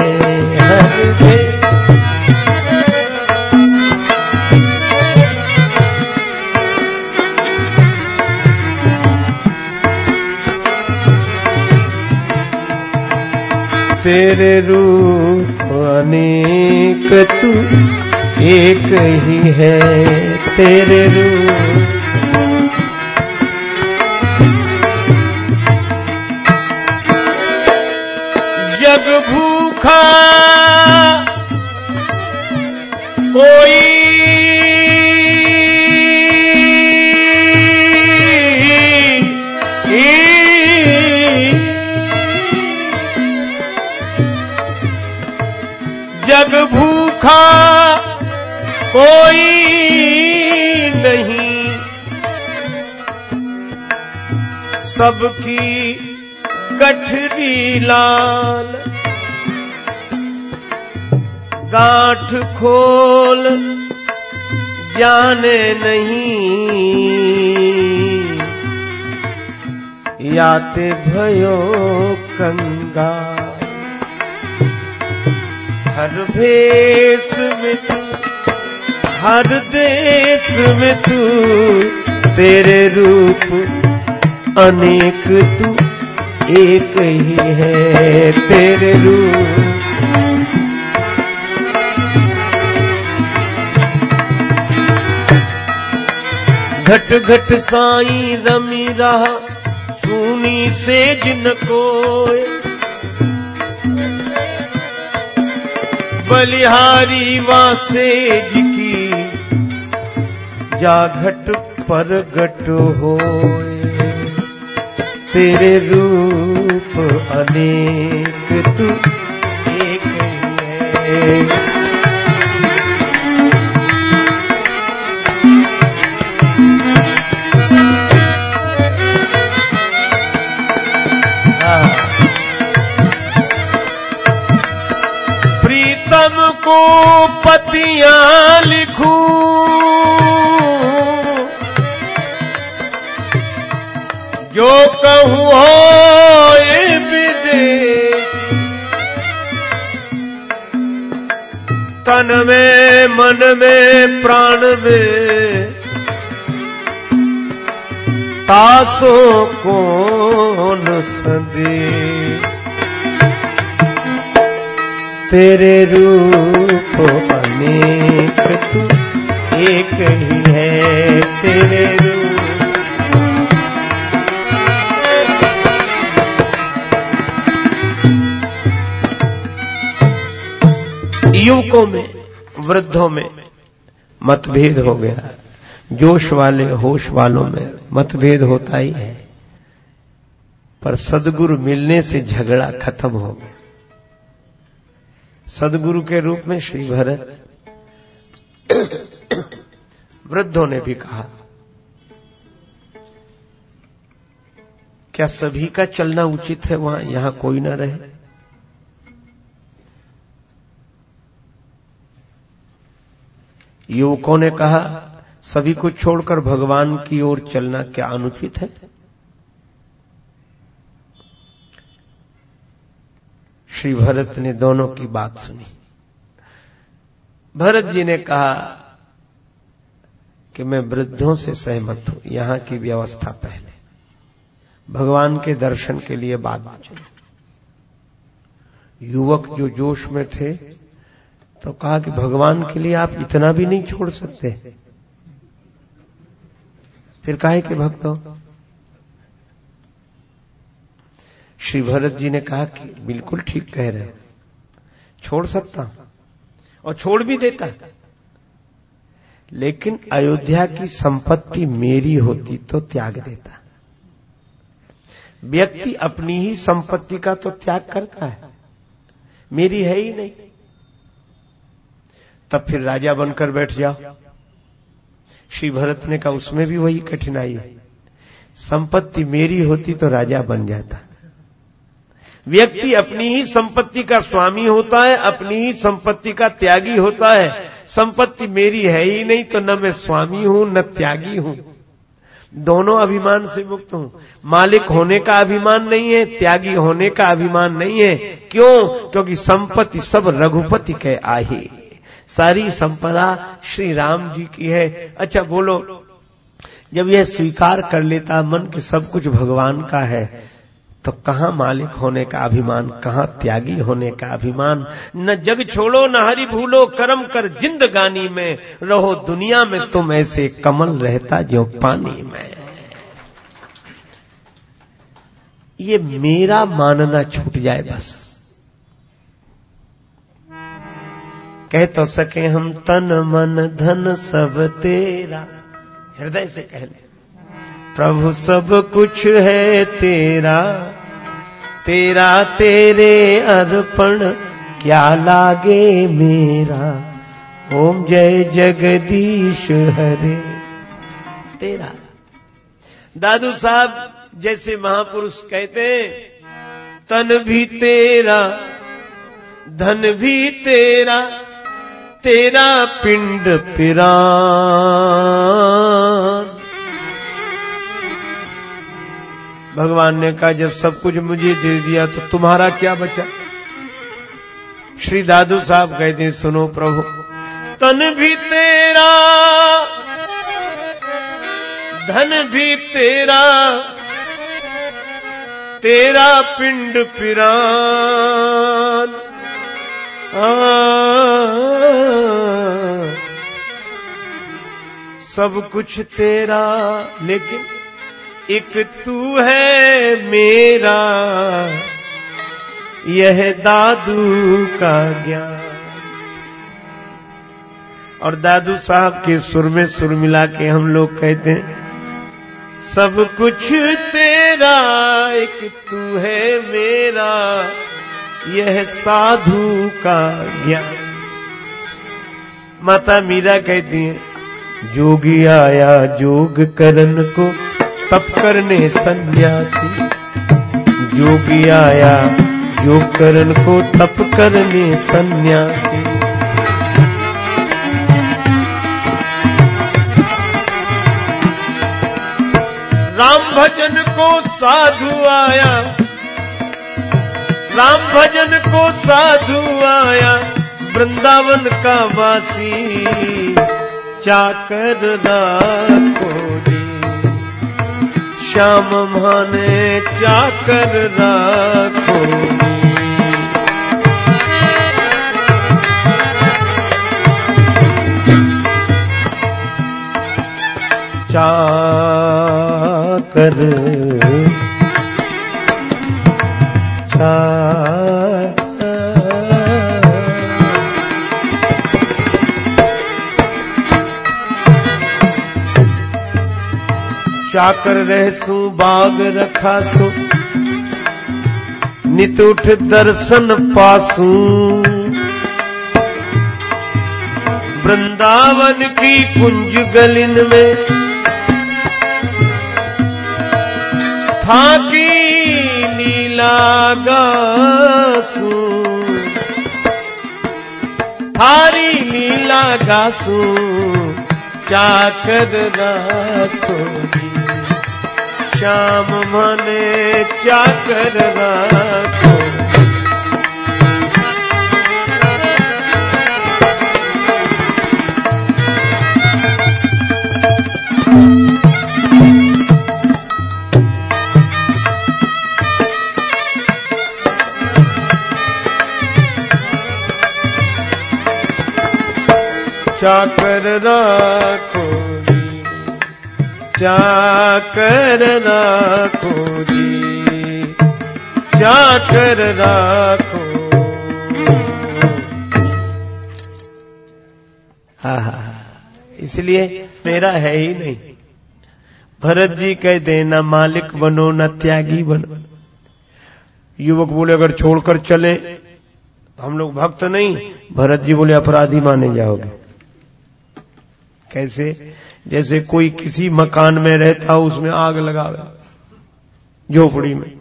तेरे रूप अनेक तू एक ही है तेरे रूप। जग भूखा कोई कोई नहीं। सबकी गठरी लाल। गांठ खोल जाने नहीं। याते भयो कंगाल हर भेष में तू हर देश में तू, तेरे रूप अनेक तू, एक ही है तेरे रूप। घट घट साई रमी रहा, सुनी से जिन कोय बलिहारी वासे जा घट पर घट हो तेरे रूप अनेक तू एक है। प्रीतम को पतियाँ लिखूं। कहूँ हो तन में, मन में, प्राण में तासो कौन संदेश? तेरे रूप अनेक तू, एक ही है तेरे रूप। युवकों में, वृद्धों में मतभेद हो गया। जोश वाले, होश वालों में मतभेद होता ही है। पर सदगुरु मिलने से झगड़ा खत्म हो गया। सदगुरु के रूप में श्री भरत वृद्धों ने भी कहा, क्या सभी का चलना उचित है? वहाँ, यहाँ कोई ना रहे। युवकों ने कहा, सभी को छोड़कर भगवान की ओर चलना क्या अनुचित है? श्री भरत ने दोनों की बात सुनी। भरत जी ने कहा कि मैं वृद्धों से सहमत हूँ, यहाँ की व्यवस्था पहले। भगवान के दर्शन के लिए बाद में युवक जो जोश में थे तो कहा कि भगवान के लिए आप इतना भी नहीं छोड़ सकते। फिर कहा कि भक्तों, श्री भरत जी ने कहा कि बिल्कुल ठीक कह रहे छोड़ सकता और छोड़ भी देता लेकिन अयोध्या की संपत्ति मेरी होती तो त्याग देता। व्यक्ति अपनी ही संपत्ति का तो त्याग करता है। मेरी है ही नहीं। तब फिर राजा बनकर बैठ जाओ श्री भरत ने कहा, उसमें भी वही कठिनाई है। संपत्ति मेरी होती तो राजा बन जाता। व्यक्ति अपनी ही संपत्ति का स्वामी होता है, अपनी ही संपत्ति का त्यागी होता है। संपत्ति मेरी है ही नहीं तो न मैं स्वामी हूँ, न त्यागी हूँ। दोनों अभिमान से मुक्त हूँ। मालिक होने का अभिमान नहीं है, त्यागी होने का अभिमान नहीं है। क्यों? क्योंकि संपत्ति सब रघुपति के आही। सारी संपदा श्री राम जी की है। अच्छा बोलो, जब यह स्वीकार कर लेता, मन कि सब कुछ भगवान का है तो कहाँ मालिक होने का अभिमान, कहाँ त्यागी होने का अभिमान? न जग छोड़ो, न हरि भूलो, कर्म कर जिंदगानी में। रहो दुनिया में, तुम ऐसे कमल रहता जो पानी में। ये मेरा मानना छूट जाए बस। कह तो सके हम तन मन धन सब तेरा। हृदय से कह ले। प्रभु सब कुछ है तेरा। तेरा तेरे अर्पण क्या लागे मेरा। ओम जय जगदीश हरे। तेरा। दादू साहब जैसे महापुरुष कहते तन भी तेरा, धन भी तेरा तेरा पिंड पिरान। भगवान ने कहा, जब सब कुछ मुझे दे दिया तो तुम्हारा क्या बचा? श्री दादू साहब कहते सुनो प्रभु, तन भी तेरा, धन भी तेरा तेरा पिंड पिरान। सब कुछ तेरा, लेकिन एक तू है मेरा। यह दादू का ज्ञान। और दादू साहब के सुर में सुर मिला के हम लोग कहते हैं, सब कुछ तेरा, एक तू है मेरा। यह साधु का ज्ञान। माता मीरा कहती है, जोगी आया जोग करण को, तप करने सन्यासी। जोगी आया योग करन को, तप करने सन्यासी। राम भजन को साधु आया। राम भजन को साधु आया, वृंदावन का वासी। चाकर राखो जी। श्याम माने चाकर राखो जी। चाकर रह सू, बाग रखा सो। नित उठ दर्शन पासू। वृंदावन की कुंज गलिन में था की लीला गासू। थारी लीला गासू चाकर जी श्याम मने चाकर राखो चाकर राखो जी चाकर राखो जी। चाकर राखो हा हा। इसलिए मेरा है ही नहीं। भरत जी कह देना, मालिक बनो न त्यागी बनो। युवक बोले, अगर छोड़कर चले तो हम लोग भक्त नहीं। भरत जी बोले, अपराधी माने जाओगे। कैसे? जैसे कोई किसी मकान में रहता हो उसमें आग लगावे झोपड़ी में।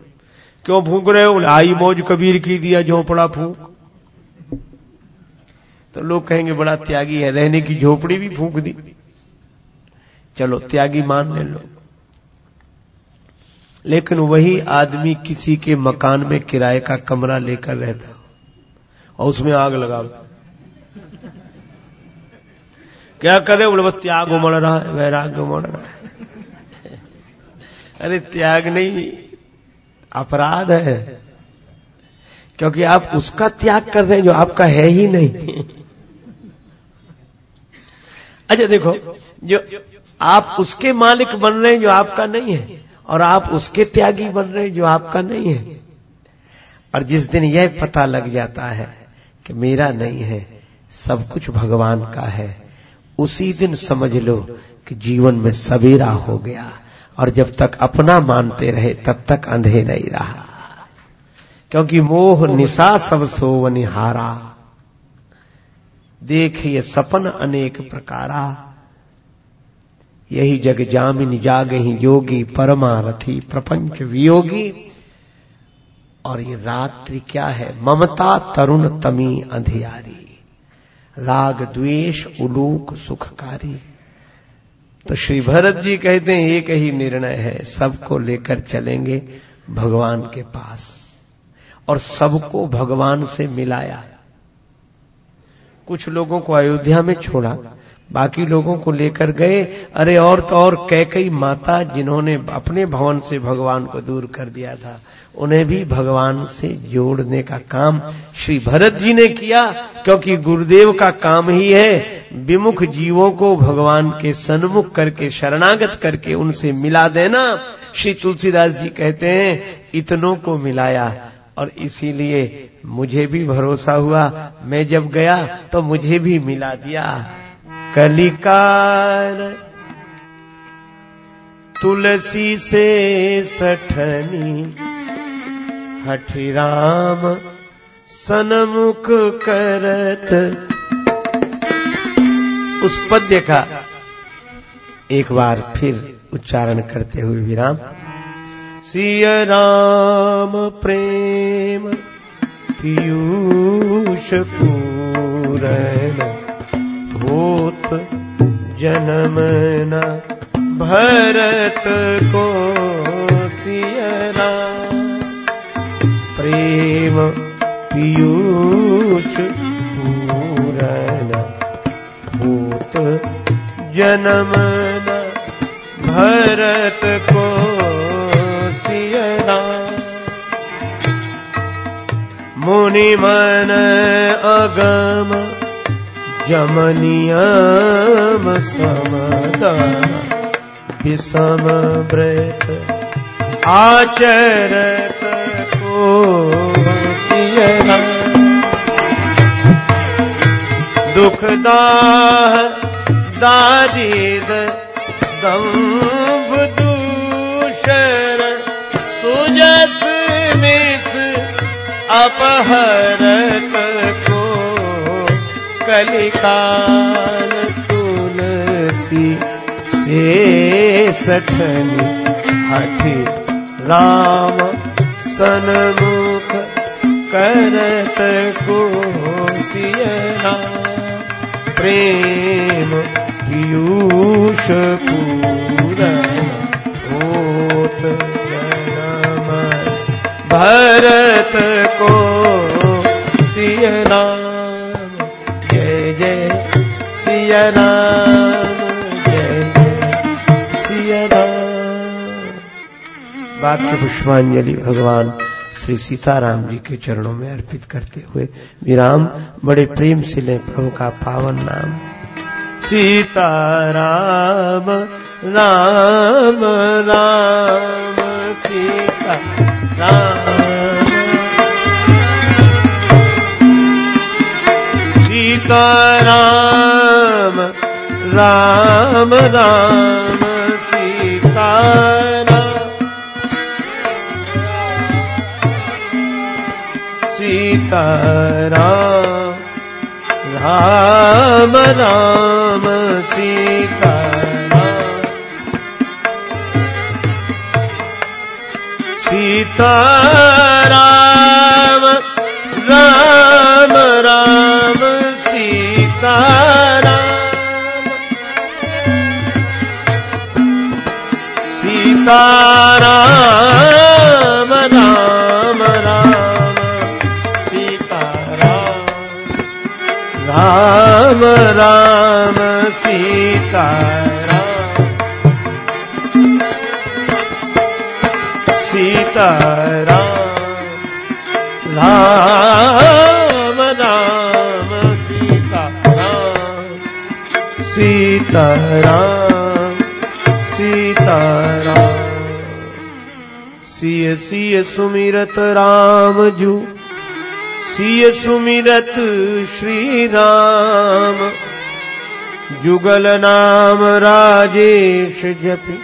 क्यों फूक रहे हो? आई मौज कबीर की दिया झोपड़ा फूक। तो लोग कहेंगे, बड़ा त्यागी है, रहने की झोपड़ी भी फूक दी। चलो, त्यागी मान ले लो। लेकिन वही आदमी किसी के मकान में किराए का कमरा लेकर रहता और उसमें आग लगा क्या करे बोले बस त्याग उमड़ रहा है? वैराग्य उमड़ रहा है। अरे त्याग नहीं अपराध है। क्योंकि आप उसका त्याग कर रहे हैं जो आपका है ही नहीं। अच्छा देखो जो आप उसके मालिक बन रहे हैं जो आपका नहीं है और आप उसके त्यागी बन रहे हैं जो आपका नहीं है। और जिस दिन यह पता लग जाता है कि मेरा नहीं है सब कुछ भगवान का है। उसी दिन समझ लो कि जीवन में सवेरा हो गया और जब तक अपना मानते रहे, तब तक अंधे नहीं रहा। क्योंकि मोह निशा सब सोवनिहारा देखिए सपन अनेक प्रकारा। यही जग जामिन जागे ही योगी परमारथी प्रपंच वियोगी। और ये रात्रि क्या है? ममता तरुण तमी अंधियारी। राग द्वेष, उलूक, सुखकारी। तो श्री भरत जी कहते हैं, एक ही निर्णय है, सबको लेकर चलेंगे भगवान के पास। और सबको भगवान से मिलाया। कुछ लोगों को अयोध्या में छोड़ा, बाकी लोगों को लेकर गए। अरे और तो और कैकई माता जिन्होंने अपने भवन से भगवान को दूर कर दिया था उन्हें भी भगवान से जोड़ने का काम श्री भरत जी ने किया, क्योंकि गुरुदेव का काम ही है विमुख जीवों को भगवान के सन्मुख करके, शरणागत करके उनसे मिला देना। श्री तुलसीदास जी कहते हैं, इतनों को मिलाया और इसीलिए मुझे भी भरोसा हुआ। मैं जब गया तो मुझे भी मिला दिया। कलिकार तुलसी से सठनी हठि राम सनमुख करत। उस पद्य का एक बार फिर उच्चारण करते हुए विराम सिय राम प्रेम पीयूष पूरन भूत जन्म न भरत को सिय राम। प्रेम पीयूष पूरन होत जन्म भरत को सियरा मुनि मन अगम जमनियम समदम विषम व्रत आचरत को सियरा दुखदाह दारीद दम्भ दूषर सुजस मिस अपहरत को कलिखा तुलसी से सठन हठ राम सनमुख करत को सियना प्रेम पीयूष पूरा होत जन्म भरत को पुष्पांजलि भगवान श्री सीताराम जी के चरणों में अर्पित करते हुए विराम, बड़े प्रेम से लें प्रभु का पावन नाम। सीताराम राम राम सीता राम सीताराम, राम राम सीताराम सीताराम राम राम सीताराम सीताराम राम राम सीताराम सीताराम राम राम सीताराम। सीताराम। राम राम सीताराम। सीताराम सीताराम। सिय सिय सुमिरत राम जू। सिय सुमिरत श्री राम जुगल नाम राजेश जपि।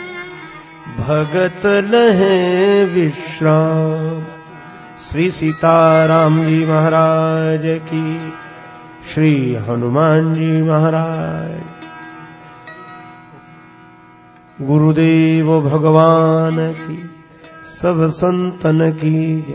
भगत लहे विश्राम। श्री सीताराम जी महाराज की। श्री हनुमान जी महाराज। गुरुदेव भगवान की। सब संतन की